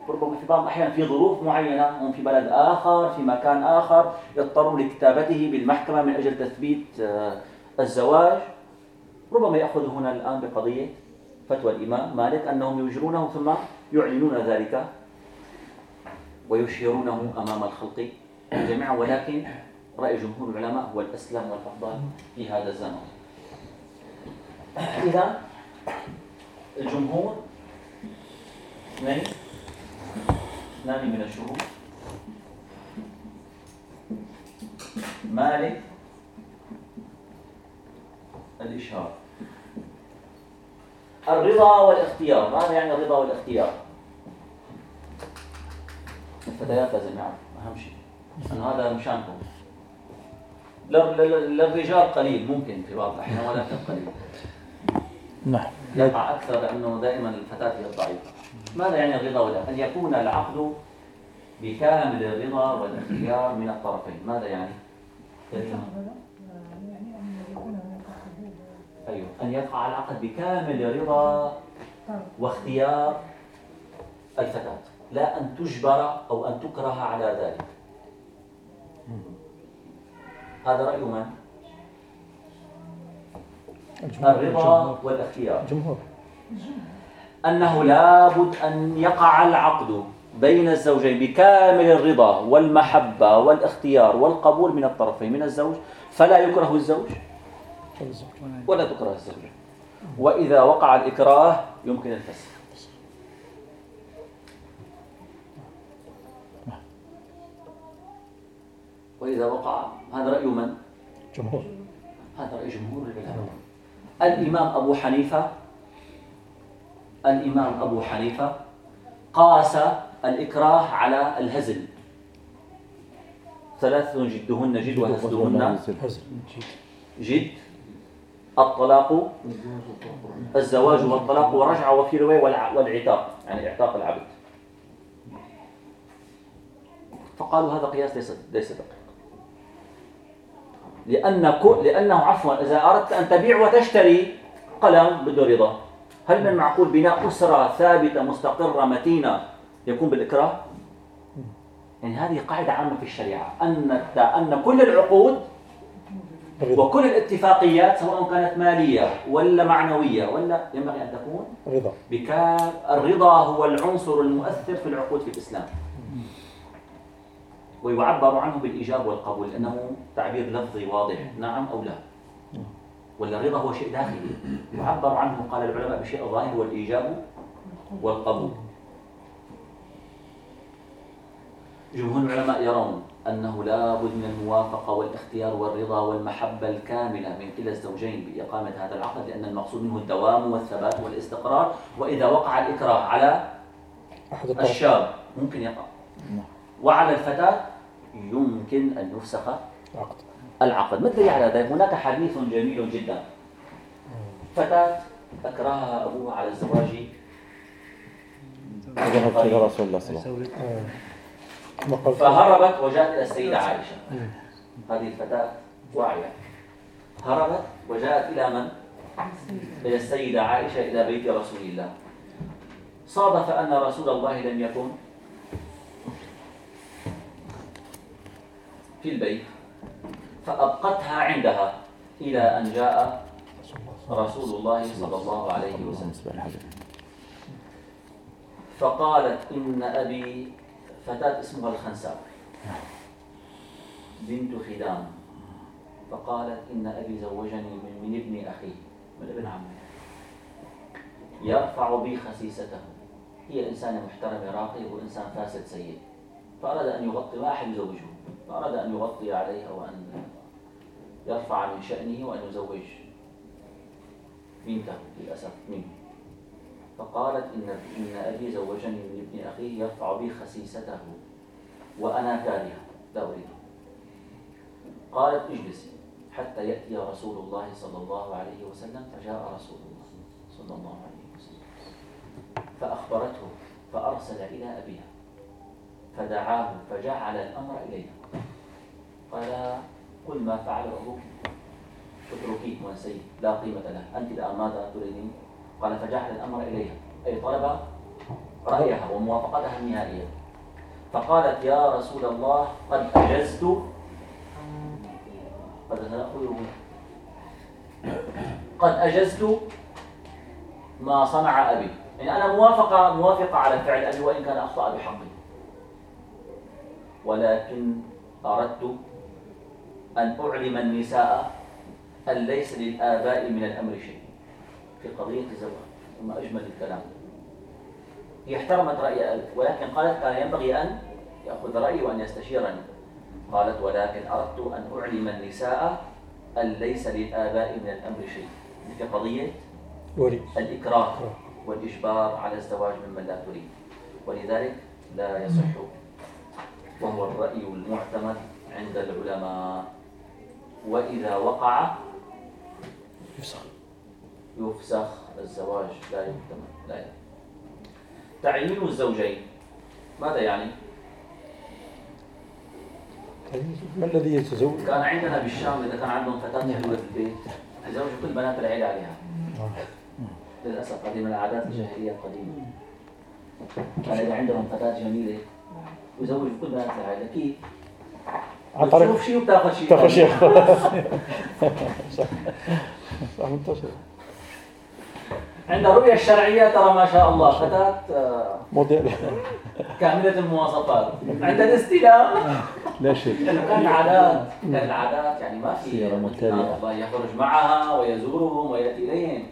ربما في بعض الأحيان في ظروف معينة هم في بلد آخر في مكان آخر يضطرون لكتابته بالمحكمة من أجل تثبيت آه، الزواج. ربما يأخذ هنا الآن بقضية فتوى الإمام مالك أنهم يجرونه ثم يعلنون ذلك. ويشهرونه أمام الخلق جميعا ولكن رأي جمهور العلماء هو الأسلم والأفضل في هذا الزمن. إذا الجمهور اثنين اثنان من الشهود؟ مالك؟ الإشهار الرضا والاختيار. ماذا يعني الرضا والاختيار؟ الفتيات لازم يعرفوا أهم شيء. أنه هذا مشانكم. لل- لل- للرجال قليل ممكن في بعض الأحيان ولكن قليل. نعم. يقع أكثر لأنه دائما الفتاة هي الضعيفة. ماذا يعني الرضا؟ ولا أن يكون العقد بكامل الرضا والإختيار من الطرفين. ماذا يعني؟ يعني أيوه أن يقع العقد بكامل رضا واختيار الفتاة. لا أن تجبر أو أن تكره على ذلك. هذا رأي من؟ الرضا والإختيار. الجمهور. أنه لابد أن يقع العقد بين الزوجين بكامل الرضا والمحبة والإختيار والقبول من الطرفين من الزوج. فلا يكره الزوج ولا تكره الزوجة وإذا وقع الإكراه يمكن الفسخ وإذا وقع هذا رأي من؟ جمهور. هذا رأي جمهور العلماء. الإمام أبو حنيفة الإمام أبو حنيفة قاس الإكراه على الهزل. ثلاث جدهن جد وهزلهن. هزل جد الطلاق الزواج والطلاق ورجعة وفي رواية والع- والعتاق يعني إعتاق العبد. فقالوا هذا قياس ليس ليس دقيق. لأن لأنه عفوا إذا أردت أن تبيع وتشتري قلم بده رضا. هل من معقول بناء أسرة ثابتة مستقرة متينة يكون بالإكراه؟ يعني هذه قاعدة عامة في الشريعة أن أن كل العقود وكل الاتفاقيات سواء كانت مالية ولا معنوية ولا ينبغي أن تكون الرضا بكام الرضا هو العنصر المؤثر في العقود في الإسلام. ويعبر عنه بالإيجاب والقبول لأنه تعبير لفظي واضح نعم أو لا؟ ولا الرضا هو شيء داخلي؟ يعبر عنه قال العلماء بشيء ظاهر هو الإيجاب والقبول. جمهور العلماء يرون أنه لا بد من الموافقة والاختيار والرضا والمحبة الكاملة من كلا الزوجين بإقامة هذا العقد لأن المقصود منه الدوام والثبات والاستقرار وإذا وقع الإكراه على الشاب ممكن يقع. وعلى الفتاة يمكن أن يفسخ عقد العقد. ما الدليل على ذلك؟ هناك حديث جميل جدا. فتاة أكرهها أبوها على الزواج. ذهبت إلى رسول الله صلى الله عليه وسلم. قال فهربت وجاءت إلى السيدة عائشة. هذه الفتاة واعية. هربت وجاءت إلى من؟ إلى السيدة عائشة إلى بيت رسول الله. صادف أن رسول الله لم يكن في البيت فأبقتها عندها إلى أن جاء رسول الله صلى الله عليه وسلم. فقالت إن أبي فتاة اسمها الخنساء بنت خدام. فقالت إن أبي زوجني من, من ابن أخي من ابن عمي يرفع بي خسيسته. هي إنسانة محترمة راقية وإنسان فاسد سيء. فأراد أن يغطي ما أحد يزوجه. فأراد أن يغطي عليها وأن يرفع من شأنه وأن يزوج بنته للأسف منه. فقالت إن إن أبي زوجني من ابن أخيه يرفع بي خسيسته وأنا كارهة لا أريد قالت اجلسي حتى يأتي رسول الله صلى الله عليه وسلم فجاء رسول الله صلى الله عليه وسلم. فأخبرته فأرسل إلى أبيها. فدعاه فجعل الأمر إليها. قال قل ما فعل أبوك اتركيه ونسيه لا قيمة له. أنت الآن ماذا تريدين؟ قال فجعل الأمر إليها. أي طلب رأيها وموافقتها النهائية. فقالت يا رسول الله قد أجزت. قد قد أجزت ما صنع أبي. يعني أنا موافقة موافقة على فعل أبي وإن كان أخطأ بحقي. ولكن أردت أن أعلم النساء أن ليس للآباء من الأمر شيء في قضية الزواج ثم أجمل الكلام. هي احترمت رأي أبي ولكن قالت كان ينبغي أن يأخذ رأيي وأن يستشيرني. قالت ولكن أردت أن أعلم النساء أن ليس للآباء من الأمر شيء. في قضية الإكراه والإجبار على الزواج ممن لا تريد. ولذلك لا يصح وهو الرأي المعتمد عند العلماء. وإذا وقع يفسخ. يفسخ الزواج. لا يحتمل لا. تعيين الزوجين. ماذا يعني؟ ما الذي يتزوج؟ كان عندنا بالشام إذا كان عندهم فتاة حلوة في البيت. يزوجوا كل بنات العيلة عليها. للأسف هذه من العادات الجاهلية القديمة. كان إذا عندهم فتاة جميلة ويزوجوا كل بنات العيلة. كيف؟ عن طريق بتشوف شيء وبتاخذ شيء. تاخذ شيء. صح صح منتشر عند الرؤية الشرعية ترى ما شاء الله فتاة آه، موديل. كاملة المواصفات. عند الاستلام لا شيء. كان العادات كان العادات يعني ما في سيرة متبعة. آه، والله يخرج معها ويزورهم ويأتي إليهم.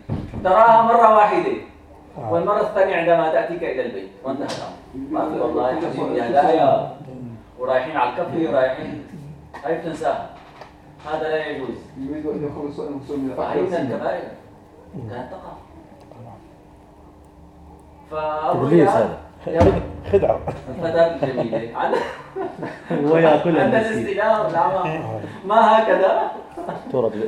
تراها مرة واحدة. والمرة الثانية عندما تأتيك إلى البيت. وانتهى. الأمر ما في والله يا حبيبي هدايا ورايحين على الكفر ورايحين. هاي بتنساها هذا لا يجوز. يريد أن يخلص انفسهم من فهي من الأحداث. الكبائر. كانت تقع تدليس هذا. خدعة. الفتاة الجميلة. عند المسكين الاستلام لا ما- ما هكذا.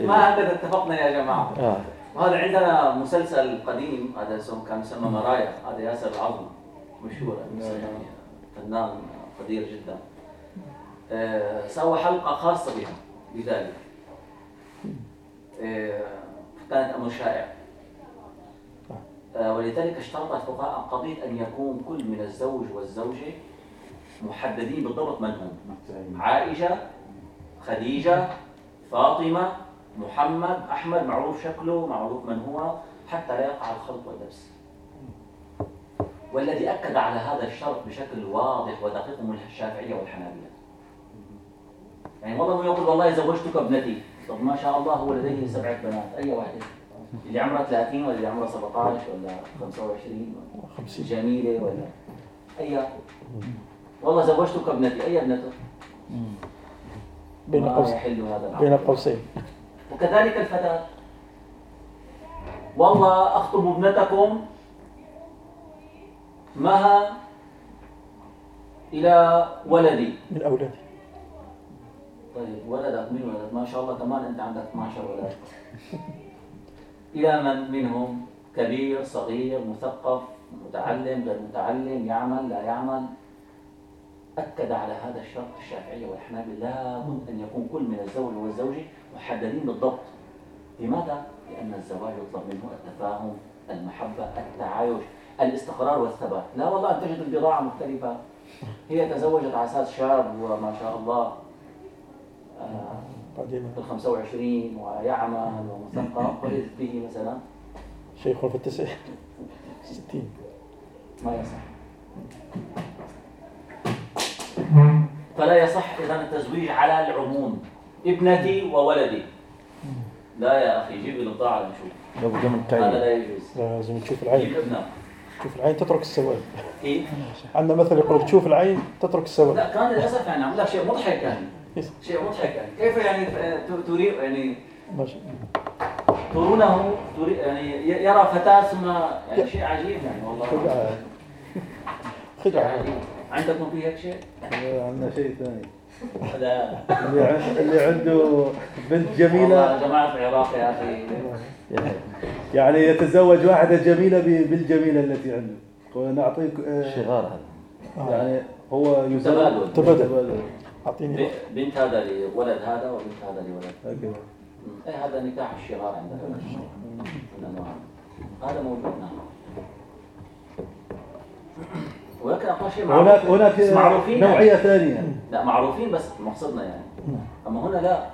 ما هكذا اتفقنا يا جماعة. آه. وهذا عندنا مسلسل قديم هذا اسمه كان يسمى مرايا. هذا ياسر العظم مشهور يعني فنان قدير جدا. سوى حلقة خاصة بها بذلك آه، كانت أمر شائع. آه، ولذلك اشترط الفقهاء قضية أن يكون كل من الزوج والزوجة محددين بالضبط من هم. عائشة خديجة فاطمة محمد أحمد معروف شكله معروف من هو حتى لا يقع الخلط واللبس والذي أكد على هذا الشرط بشكل واضح ودقيق هم الشافعية والحنابلة. يعني معظم يقول والله زوجتك ابنتي طب ما شاء الله هو لديه سبعة بنات أي واحدة اللي عمرها 30 ولا اللي عمرها 17 ولا 25 ولا 50 جميلة ولا أي والله زوجتك ابنتي أي ابنته بين قوسين. بين قوسين. وكذلك الفتاة. والله أخطب ابنتكم مها إلى ولدي. من أولادي. طيب ولدك من ولد ما شاء الله كمان أنت عندك 12 ولد. إلى من منهم؟ كبير صغير مثقف متعلم غير متعلم يعمل لا يعمل. أكد على هذا الشرط الشافعية والحنابلة لابد أن يكون كل من الزوج والزوجة محددين بالضبط. لماذا؟ لأن الزواج يطلب منه التفاهم المحبة التعايش الاستقرار والثبات. لا والله أن تجد البضاعة مختلفة. هي تزوجت على أساس شاب وما شاء الله. ال 25 ويعمل ومثقف ولدت به مثلا. شيخ في التسعين. ستين. ما يصح. فلا يصح إذا التزويج على العموم. ابنتي وولدي. لا يا أخي جيب لابد من هذا لا يجوز. لازم تشوف العين. جيب تشوف العين تترك السواد. كيف؟ عندنا مثل يقول تشوف العين تترك السواد. لا كان للأسف يعني عمل لك شيء مضحك يعني. شيء مضحك يعني. كيف يعني ت- تريد يعني ما شاء ترونه تري يعني ي- يرى فتاة ثم يعني شيء عجيب يعني والله. خدعة. خدعة. عندكم في هيك شيء؟ عندنا شيء ثاني. لا اللي اللي عنده بنت جميلة. في العراق يا أخي. يعني يتزوج واحدة جميلة ب- بالجميلة التي عنده. ونعطيك آه، شغار هذا. يعني هو يزوج تبادل. ب- بنت هذا لولد هذا وبنت هذا لولد. إيه هذا نكاح الشغار عندنا. هذا موجود نعم. ولكن أقل شيء هناك هناك معروفين يعني. ثانية. لا معروفين بس مقصدنا يعني. أما هنا لا.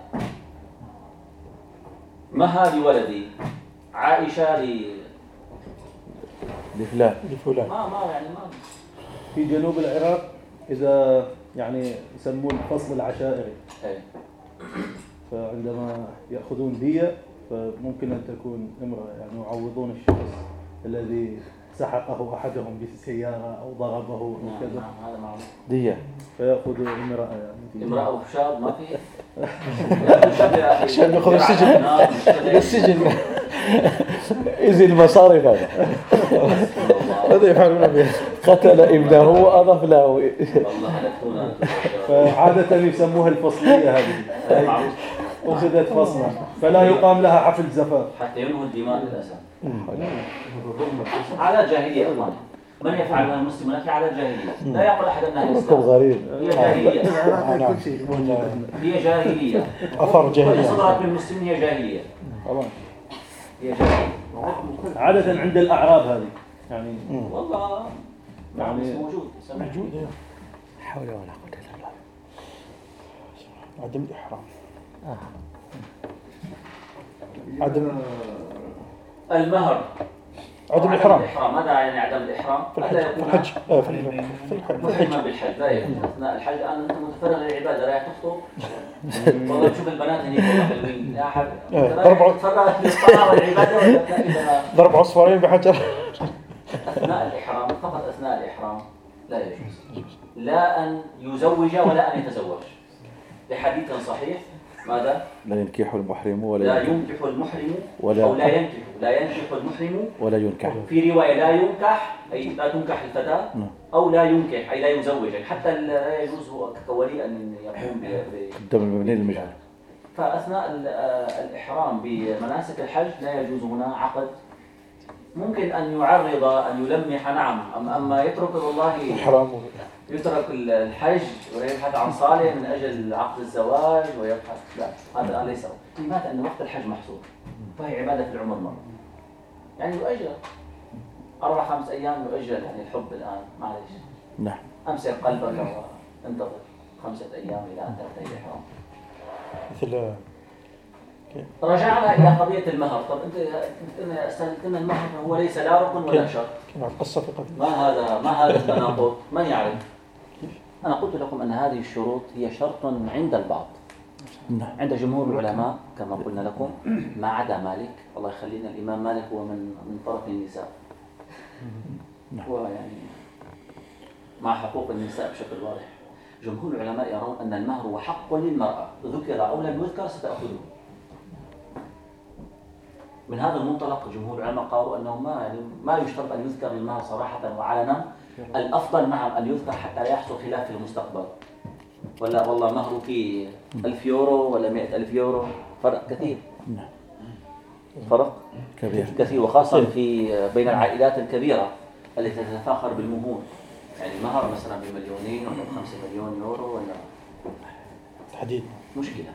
مها لولدي عائشة ل لفلان لفلان. ما ما يعني ما في جنوب العراق إذا يعني يسمون الفصل العشائري. إيه. فعندما يأخذون دية فممكن أن تكون امرأة يعني يعوضون الشخص الذي سحقه أحدهم بسيارة أو ضربه أو نعم كذا. نعم هذا معروف. دية. فيأخذ امرأة يعني امرأة وشاب ما في. عشان يدخل السجن. السجن يزي المصاري هذا. هذا يفعلون به. قتل ابنه وأضاف له فعادة يسموها الفصلية هذه. قصدت فصلا. فلا يقام لها حفل زفاف. حتى ينهوا الدماء للأسف. عادات جاهلية أيضا. من يفعلها المسلم ولكن عادات جاهلية. لا يقول ركب الاسلام غريب. هي جاهلية. نعم. شيء موجود هي جاهلية. أثر جاهلية. صدرت من المسلمين هي جاهلية. طبعا. هي جاهلية. عادة عند الأعراب هذه. يعني والله يعني- بس موجود. موجود إيه. حول ولا قوة إلا بالله. عدم الإحرام. عدم المهر. عدم الإحرام. ماذا يعني عدم الإحرام؟ في الحج في يكون الحج. آه، في الحج. في الحج. في الحج. بالحج. لا يجوز أثناء الحج الآن أنت متفرغ للعبادة رايح تخطب والله تشوف البنات هنيك والله حلوين لا أحد. ضربوا- تتفرغ للصلاة والعبادة ضرب عصفورين بحجر. أثناء الإحرام فقط أثناء الإحرام لا يجوز. لا أن يزوج ولا أن يتزوج. لحديث صحيح ماذا؟ لا ينكح المحرم لا ولا ينكح المحرم ولا- أو لا ينكح. لا ينكح المحرم ولا ينكح. في رواية لا ينكح أي لا تنكح الفتاة نعم. أو لا ينكح أي لا يزوج. حتى لا يجوز هو كولي أن يقوم ب ب- الدم المبني للمجهول فأثناء آه، الإحرام بمناسك الحج لا يجوز هنا عقد ممكن أن يعرض أن يلمح نعم. أم- أما يترك والله يترك ال- الحج ويبحث عن صالح من أجل عقد الزواج ويبحث. لا هذا ليس. لماذا؟ أن وقت الحج محصور. فهي عبادة في العمر مرة. يعني يؤجل. أربع خمس أيام يؤجل يعني الحب الآن. معلش نعم. أمسك قلبك وانتظر خمسة أيام إلى أن تنتهي الإحرام مثل رجعنا إلى قضية المهر. طب أنت سألتنا المهر هو ليس لا ركن ولا شرط. القصة في قبل ما هذا ما هذا التناقض من يعرف؟ أنا قلت لكم أن هذه الشروط هي شرط عند البعض. نعم. عند جمهور العلماء كما قلنا لكم ما عدا مالك. الله يخلينا الإمام مالك هو من من طرف النساء. هو يعني مع حقوق النساء بشكل واضح. جمهور العلماء يرون أن المهر هو حق للمرأة. ذكر أو لم يذكر ستأخذه. من هذا المنطلق جمهور العلماء قالوا أنه ما يعني ما يشترط أن يذكر المهر صراحة وعلنا. الأفضل نعم أن يذكر حتى لا يحصل خلاف في المستقبل. ولا والله مهرك 1000 يورو ولا 100 ألف يورو. فرق كثير. نعم. فرق كبير. كثير. وخاصة في بين العائلات الكبيرة التي تتفاخر بالمهور يعني مهر مثلا بمليونين ولا بخمسة مليون يورو ولا تحديد. مشكلة.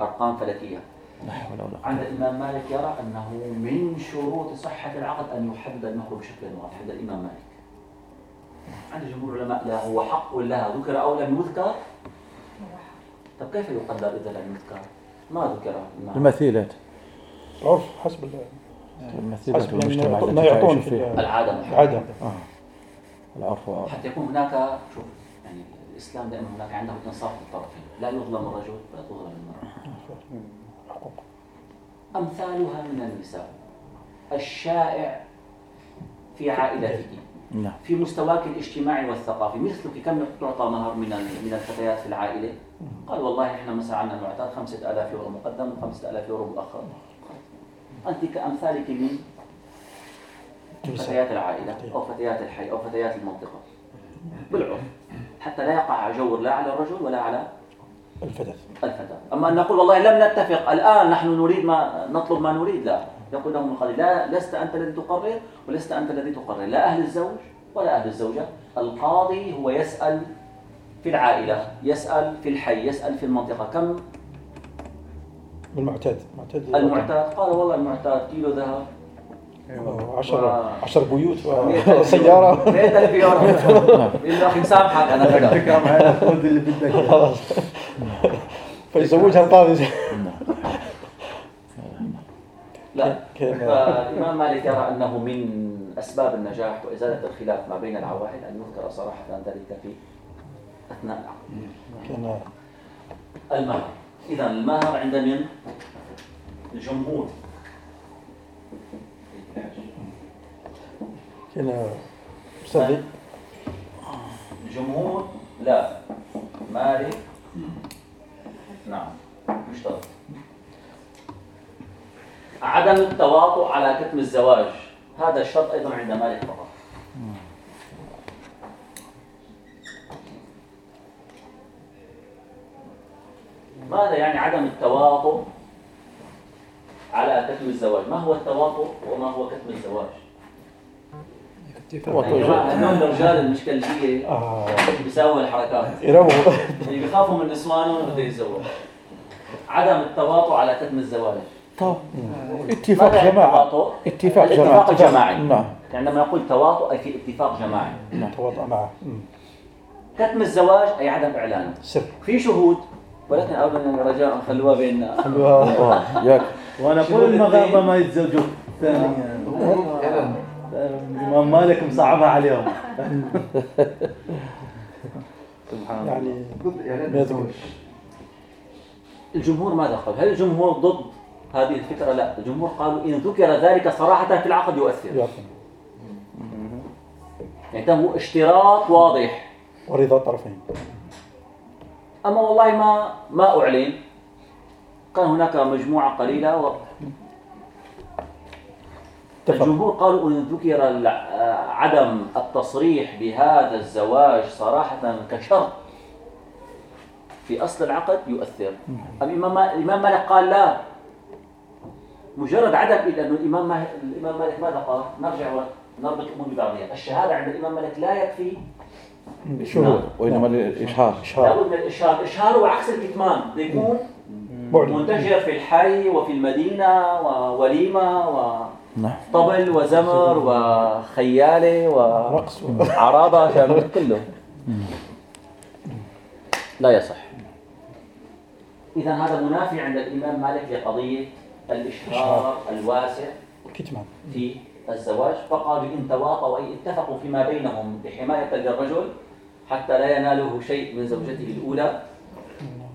أرقام فلكية. لا حول ولا قوة. عند الإمام مالك يرى أنه من شروط صحة العقد أن يحدد المهر بشكل واضح عند الإمام مالك. عند جمهور العلماء لا هو حق لها ذكر أو لم يذكر؟ طب كيف يقدر إذا لم يذكر؟ ما ذكر. المثيلات. العرف حسب ال- المثيلات حسب يعني والمجتمع ما يعطون في فيه العادة. العادة آه. العرف. حتى يكون هناك شوف يعني الإسلام دائما هناك عنده إنصاف للطرفين لا يظلم الرجل ولا تظلم المرأة. حقوق أمثالها من النساء. الشائع في عائلتك نعم. في مستواك الاجتماعي والثقافي مثلك كم تعطى مهر من من الفتيات في العائلة؟ قال والله إحنا مثلا عندنا المعتاد 5000 يورو مقدم و 5000 يورو مؤخر أنت كأمثالك من فتيات العائلة أو فتيات الحي أو فتيات المنطقة. بالعرف حتى لا يقع جور لا على الرجل ولا على الفتاة. الفتاة. أما أن نقول والله لم نتفق الآن نحن نريد ما نطلب ما نريد لا. يقول لهم القاضي لا لست أنت الذي تقرر ولست أنت الذي تقرر لا أهل الزوج ولا أهل الزوجة. القاضي هو يسأل في العائلة يسأل في الحي يسأل في المنطقة. كم؟ بالمعتاد معتاد المعتاد. قال والله المعتاد كيلو ذهب. آه، عشر و- عشر بيوت مئة وسيارة 100000 يورو. يقول له أخي مسامحك كم على خذ اللي بدك فيزوجها القاضي لا. فالإمام مالك يرى أنه من أسباب النجاح وإزالة الخلاف ما بين العوائل أن يذكر صراحة ذلك في أثناء. العقد المهر. إذا المهر عند من؟ الجمهور. كان أستاذ الجمهور لا. مالك. نعم. يشترط عدم التواطؤ على كتم الزواج هذا الشرط أيضا عند مالك فقط. ماذا يعني عدم التواطؤ على كتم الزواج؟ ما هو التواطؤ وما هو كتم الزواج؟ اتفاق يعني هذول الرجال المشكلجية آه. بيساووا الحركات. يرووا يعني بيخافوا من نسوانهم بده يتزوج عدم التواطؤ على كتم الزواج طب. اتفاق ماذا يعني جماعة؟ التواطؤ؟ اتفاق جماعة. الجماعي نعم. يعني لما نقول تواطؤ أي في اتفاق جماعي. تواطأ معه. مم. كتم الزواج أي عدم إعلانه سر. في شهود ولكن أولا رجاء خلوها بيننا خلوها. آه، ياك. وأنا كل المغاربه ما يتزوجوا ثانيا. الإمام مالك مصعبها عليهم سبحان الله. يعني الجمهور ماذا قال؟ هل الجمهور ضد هذه الفكرة؟ لا، الجمهور قالوا إن ذكر ذلك صراحة في العقد يؤثر، يعني ده هو اشتراط واضح، ورضا الطرفين أما والله ما ما أعلن. كان هناك مجموعة قليلة و... اتفق. الجمهور قالوا إن ذكر عدم التصريح بهذا الزواج صراحة كشرط في أصل العقد يؤثر. الإمام ما- الإمام مالك قال لا. مجرد عدم لأنه الإمام ما- الإمام مالك ماذا قال؟ نرجع ونربط الأمور ببعضها. الشهادة عند الإمام مالك لا يكفي. شهود وإنما الإشهار. إشهار. لابد من الإشهار. الإشهار هو عكس الكتمان. بده يكون معلن منتشر في الحي وفي المدينة ووليمة نعم. وطبل وزمر وخيالة رقص. وعرابة شامل كله. لا يصح. إذا هذا منافي عند الإمام مالك لقضية الإشهار الواسع كتمان في الزواج. فقالوا إن تواطوا أي اتفقوا فيما بينهم بحماية للرجل حتى لا يناله شيء من زوجته الأولى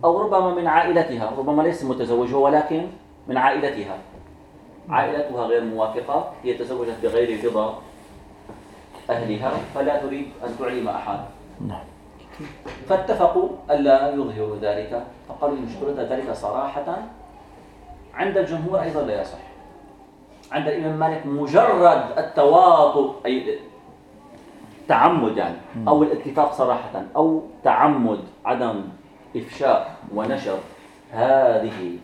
أو ربما من عائلتها. ربما ليس متزوجه ولكن من عائلتها. عائلتها غير موافقة هي تزوجت بغير رضا أهلها فلا تريد أن تعلم أحد. نعم. فاتفقوا ألا يظهروا ذلك. فقالوا إن اشترط ذلك صراحة. عند الجمهور أيضا لا يصح. عند الإمام مالك مجرد التواطؤ أي تعمد يعني أو الاتفاق صراحة أو تعمد عدم إفشاء ونشر هذه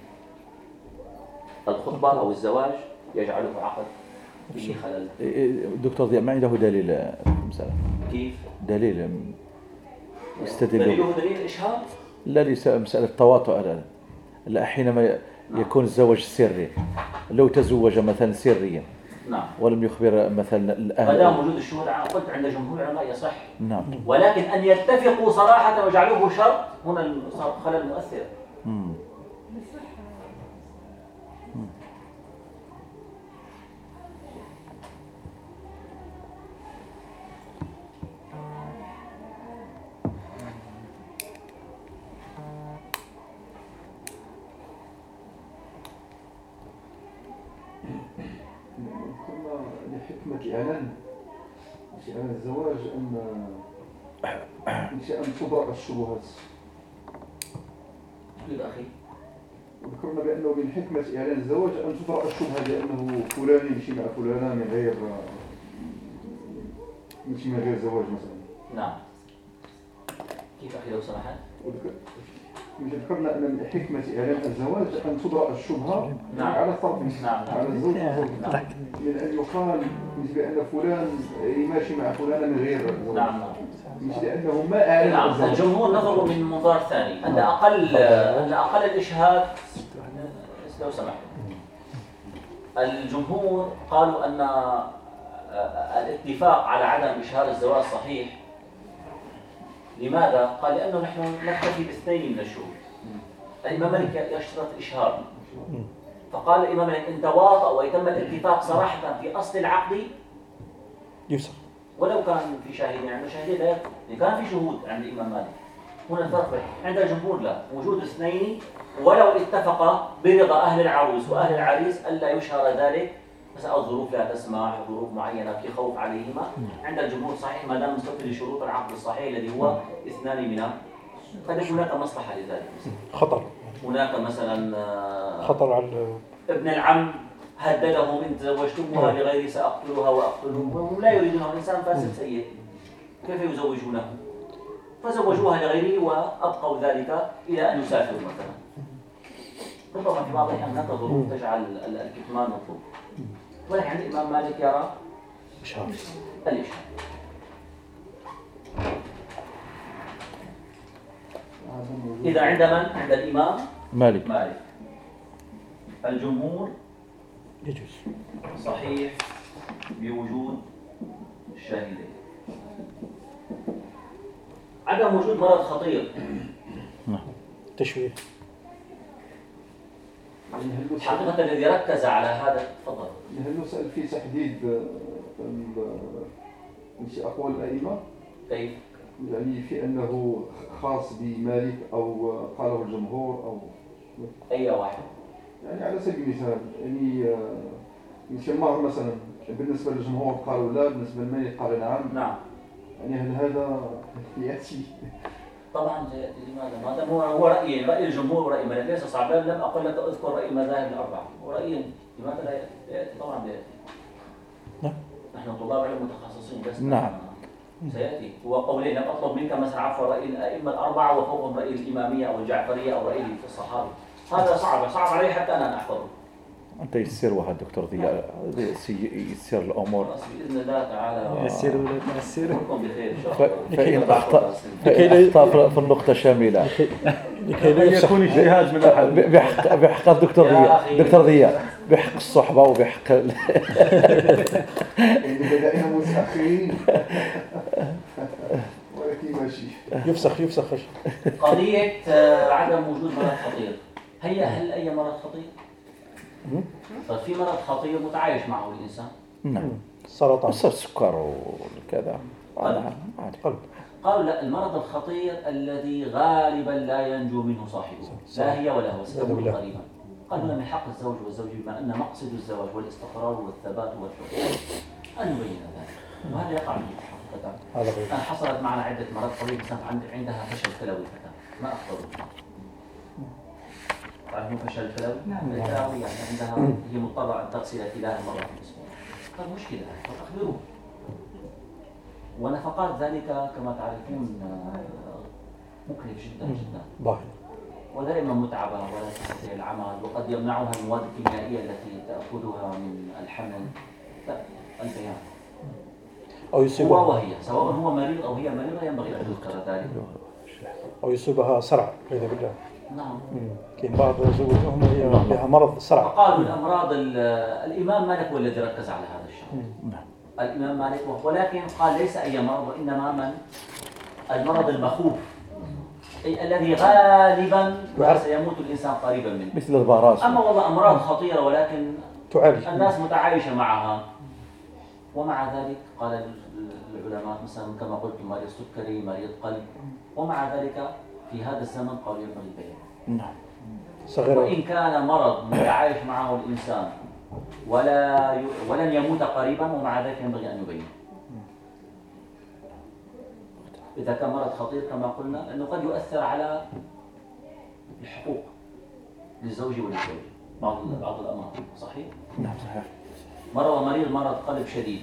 الخطبة أو الزواج يجعله عقد فيه خلل دكتور ضياء ما عنده دليل المسألة كيف؟ دليل يستدل. دليله دليل الإشهار لا ليس مسألة تواطؤ لا لا حينما يكون الزواج سري لو تزوج مثلا سريا نعم. ولم يخبر مثلا ما الأهل. دام وجود الشهود قلت عند جمهور العلماء يصح. نعم. ولكن أن يتفقوا صراحة ويجعلوه شرط هنا صار خلل مؤثر مم. الزواج أن أن تبرأ الشبهات. يا أخي وذكرنا بأنه من حكمة إعلان الزواج أن تبرأ الشبهة لأنه فلان يمشي مع فلانة من غير يمشي من غير زواج مثلا. نعم. كيف أخي لو سمحت ذكرنا أن من حكمة إعلان الزواج أن تبرأ الشبهة نعم. على الطرفين نعم. نعم على الزوج. والزوجة. نعم. من أن يقال مش بأن فلان ماشي مع فلانة من غير. نعم. نعم مش لأنه ما أعلن نعم. الزواج. الجمهور نظروا من منظار ثاني. أن أقل أن أقل الإشهاد لو سمحت. الجمهور قالوا أن الاتفاق على عدم إشهار الزواج صحيح. لماذا؟ قال لأنه نحن نكتفي باثنين من الشهود الإمام مالك يشترط إشهار. فقال الإمام مالك إن تواطأ ويتم الاتفاق صراحة في أصل العقد. يسر. ولو كان في شاهدين عنده شاهدين لا كان في شهود عند الإمام مالك. هنا الفرق عند الجمهور لا. وجود اثنين ولو اتفقا برضا أهل العروس وأهل العريس ألا يشهر ذلك. مثلا الظروف لا تسمح ظروف معينة في خوف عليهما. عند الجمهور صحيح ما دام مستوفي لشروط العقد الصحيح الذي هو اثنان من قد يكون هناك مصلحة لذلك. خطر. هناك مثلا آه، خطر على ابن العم هددهم إن تزوجتموها لغيري سأقتلها وأقتلهم وهم لا يريدونها الإنسان فاسد سيء. كيف يزوجونه؟ فزوجوها لغيره وأبقوا ذلك إلى أن يسافروا مثلا. ربما في بعض الأحيان هناك ظروف تجعل ال- الكتمان مطلوب. ولكن عند الإمام مالك يرى الإشهاد إذا عند من؟ عند الإمام مالك. مالك. الجمهور يجوز. صحيح بوجود الشاهدين. عدم وجود مرض خطير. تشويه. هل له حقيقة الذي ركز على هذا تفضل. هل له سؤال في تحديد آه، ماشي أقوال الأئمة كيف؟ يعني في أنه خاص بمالك أو قاله الجمهور أو أي واحد؟ يعني على سبيل المثال يعني آه، يعني شمار مثلا بالنسبة للجمهور قالوا لا بالنسبة لمالك قال نعم. نعم. يعني هل هذا يأتي طبعا لماذا؟ ما دام هو هو رأيي رأي الجمهور ورأي مالك ليس صعبا لم أقل لك أذكر رأي المذاهب الأربعة ورأيي لماذا لا يأتي؟ طبعا لا يأتي نعم. نحن طلاب علم متخصصين بس نعم. سيأتي هو قولين لم أطلب منك مثلا عفوا رأي الأئمة الأربعة وفوقهم رأي الإمامية أو الجعفرية أو رأي الصحابة هذا صعب صعب علي حتى أنا أن أحفظه أنت يسرها الدكتور ضياء يسر الأمور. خلاص بإذن الله تعالى. يسير ولا تأثير كلكم بخير إن شاء ف- الله. فإن أخطأ لكي لا- فإن أخطأ في النقطة شاملة. لكي لا يكون اجتهاد من أحد. ب- بحق بحق الدكتور يا ضياء. دكتور ضياء بحق الصحبة وبحق متأخرين ولكن ماشي يفسخ يفسخ. قضية آه، عدم وجود مرض خطير. هي هل أي مرض خطير؟ طيب في مرض خطير متعايش معه الإنسان. نعم. سرطان. بس السكر وكذا. قلب قالوا لا المرض الخطير الذي غالبا لا ينجو منه صاحبه. لا هي ولا هو ستموت. قريبا. قالوا من حق الزوج والزوج بما أن مقصد الزواج والاستقرار والثبات والحب. أن يبين ذلك. وهذا يقع منه حقيقة؟ حصلت معنا عدة مرات قريب كانت عند عندها فشل كلوي فتاة ما أخبروا تعرفون فشل الكلوي؟ نعم. الكلوي يعني عندها هي مضطرة أن تغسل كلاها مرة في الأسبوع. قال مشكلة فأخبروه ونفقات ذلك كما تعرفون مكلف جدا جدا. ظاهر ودائما متعبة ولا تستطيع العمل وقد يمنعها المواد الكيميائية التي تأخذها من الحمل. لا البيان. أو هو يصيبها وهي سواء هو مريض أو هي مريضة ينبغي أن تذكر ذلك. أو يصيبها صرع والعياذ بالله. نعم. كاين بعض زوجهم هي لها مرض صرع فقالوا الأمراض ال- الإمام مالك هو الذي ركز على هذا الشيء. الإمام مالك ولكن قال ليس أي مرض وإنما من؟ المرض المخوف. أي الذي غالبا سيموت الإنسان قريبا منه. مثل البراس أما والله أمراض خطيرة ولكن تعالج. الناس متعايشة معها. ومع ذلك قال ال- العلماء مثلا كما قلت مريض سكري مريض قلب. ومع ذلك في هذا الزمن قالوا ينبغي البيان. نعم. صغيرة. وإن كان مرض متعايش معه الإنسان ولا ي... ولن يموت قريبا ومع ذلك ينبغي أن يبين. إذا كان مرض خطير كما قلنا لأنه قد يؤثر على الحقوق للزوج وللزوج. بعض بعض الأمراض. صحيح؟ نعم صحيح. مرض مريض مرض قلب شديد.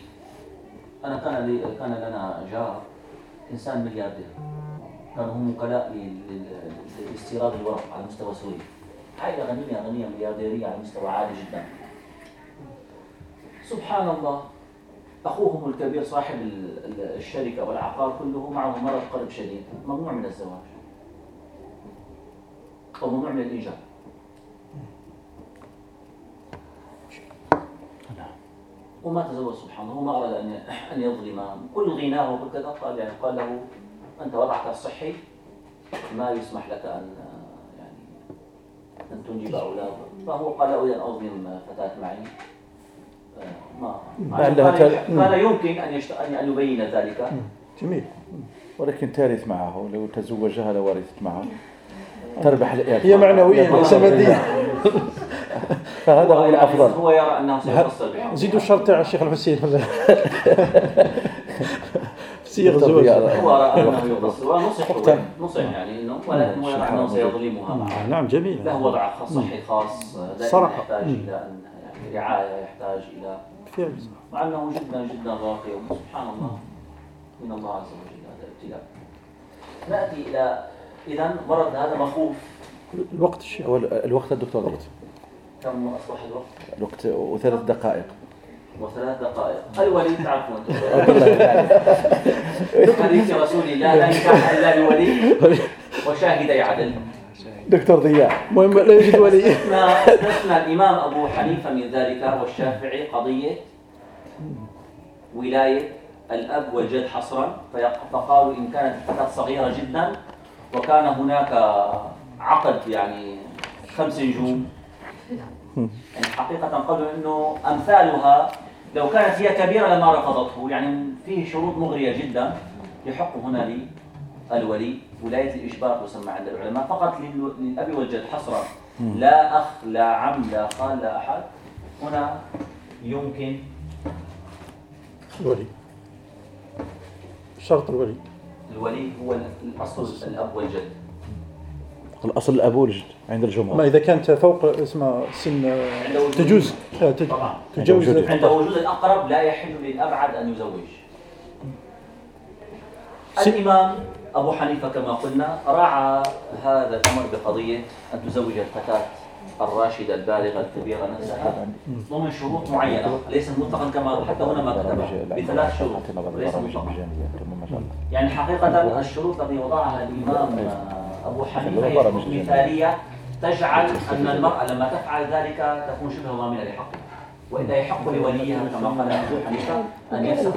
أنا كان لي كان لنا جار إنسان ملياردير. كانوا هم وكلاء لاستيراد الورق على مستوى سوريا عائلة غنية غنية مليارديرية على مستوى عالي جدا. سبحان الله أخوهم الكبير صاحب ال- ال- الشركة والعقار كله معه مرض قلب شديد ممنوع من الزواج. أو ممنوع من الإيجاب وما تزوج سبحان الله وما أراد أن يظلم. كل غناه وكل كذا قال يعني قال له أنت وضعك الصحي ما يسمح لك أن يعني أن تنجب أولاد فهو قال أريد أن أظلم فتاة معي. ما قال, يمكن أن يشت... أن يبين ذلك. جميل. ولكن ترث معه لو تزوجها لورثت معه. تربح الإرث هي معنويا ليس ماديا فهذا هو الأفضل. هو يرى أنه سيفصل. زيدوا الشرط تاع الشيخ الحسين. سيغ الزواج ضياء. هو يفصل ونصح وقتاً. نصح يعني إنه ولكن هو يرى أنه سيظلمها معه. نعم جميل. له وضع خاص صحي خاص دائما صراحة. يحتاج. إلى أن يعني رعاية يحتاج إلى فعلا مع أنه جدا جدا راقي. وسبحان الله. من الله عز وجل هذا ابتلاء. نأتي إلى إذا مرض هذا مخوف. الوقت الشيخ. الوقت الدكتور ضياء كم أصبح الوقت؟ الوقت وثلاث دقائق. وثلاث دقائق. الولي تعرفون حديث رسول الله لا نكاح إلا بولي وشاهدي عدل دكتور ضياء المهم لا يوجد ولي. استثنى الإمام أبو حنيفة من ذلك والشافعي قضية ولاية الأب والجد حصرا فقالوا إن كانت الفتاة صغيرة جدا وكان هناك عقد يعني خمس نجوم. يعني حقيقة قالوا إنه أمثالها لو كانت هي كبيرة لما رفضته. يعني فيه شروط مغرية جدا يحق هنا لي الولي ولاية الإجبار تسمى عند العلماء. فقط لل- للأب والجد حصرا. لا أخ لا عم لا خال لا أحد. هنا يمكن الولي. شرط الولي. الولي هو الأصل الأب والجد. الأصل الأب والجد عند الجمهور. ما إذا كانت فوق اسمها سن وجود- تجوز آه، تجوز عند وجود- الأقرب لا يحل للأبعد أن يزوج. الإمام أبو حنيفة كما قلنا راعى هذا الأمر بقضية أن تزوج الفتاة الراشدة البالغة الكبيرة نفسها ضمن شروط معينة. ليس مطلقا كما حتى هنا ما كتبها بثلاث شروط. ليس مطلقا. يعني حقيقة الشروط التي وضعها الإمام أبو حنيفة مثالية. تجعل أن المرأة لما تفعل ذلك تكون شبه ضامنة لحقها وإذا يحق لوليها كما قال أبو حنيفة أن يفسخ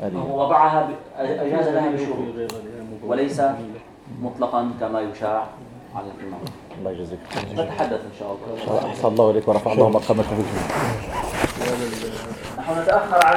هذا هو وضعها أجاز لها بشروط. وليس مطلقا كما يشاع على الإمام. الله يجزيك. نتحدث إن شاء الله. أحسن الله إليك ورفع الله مقامك نحن نتأخر على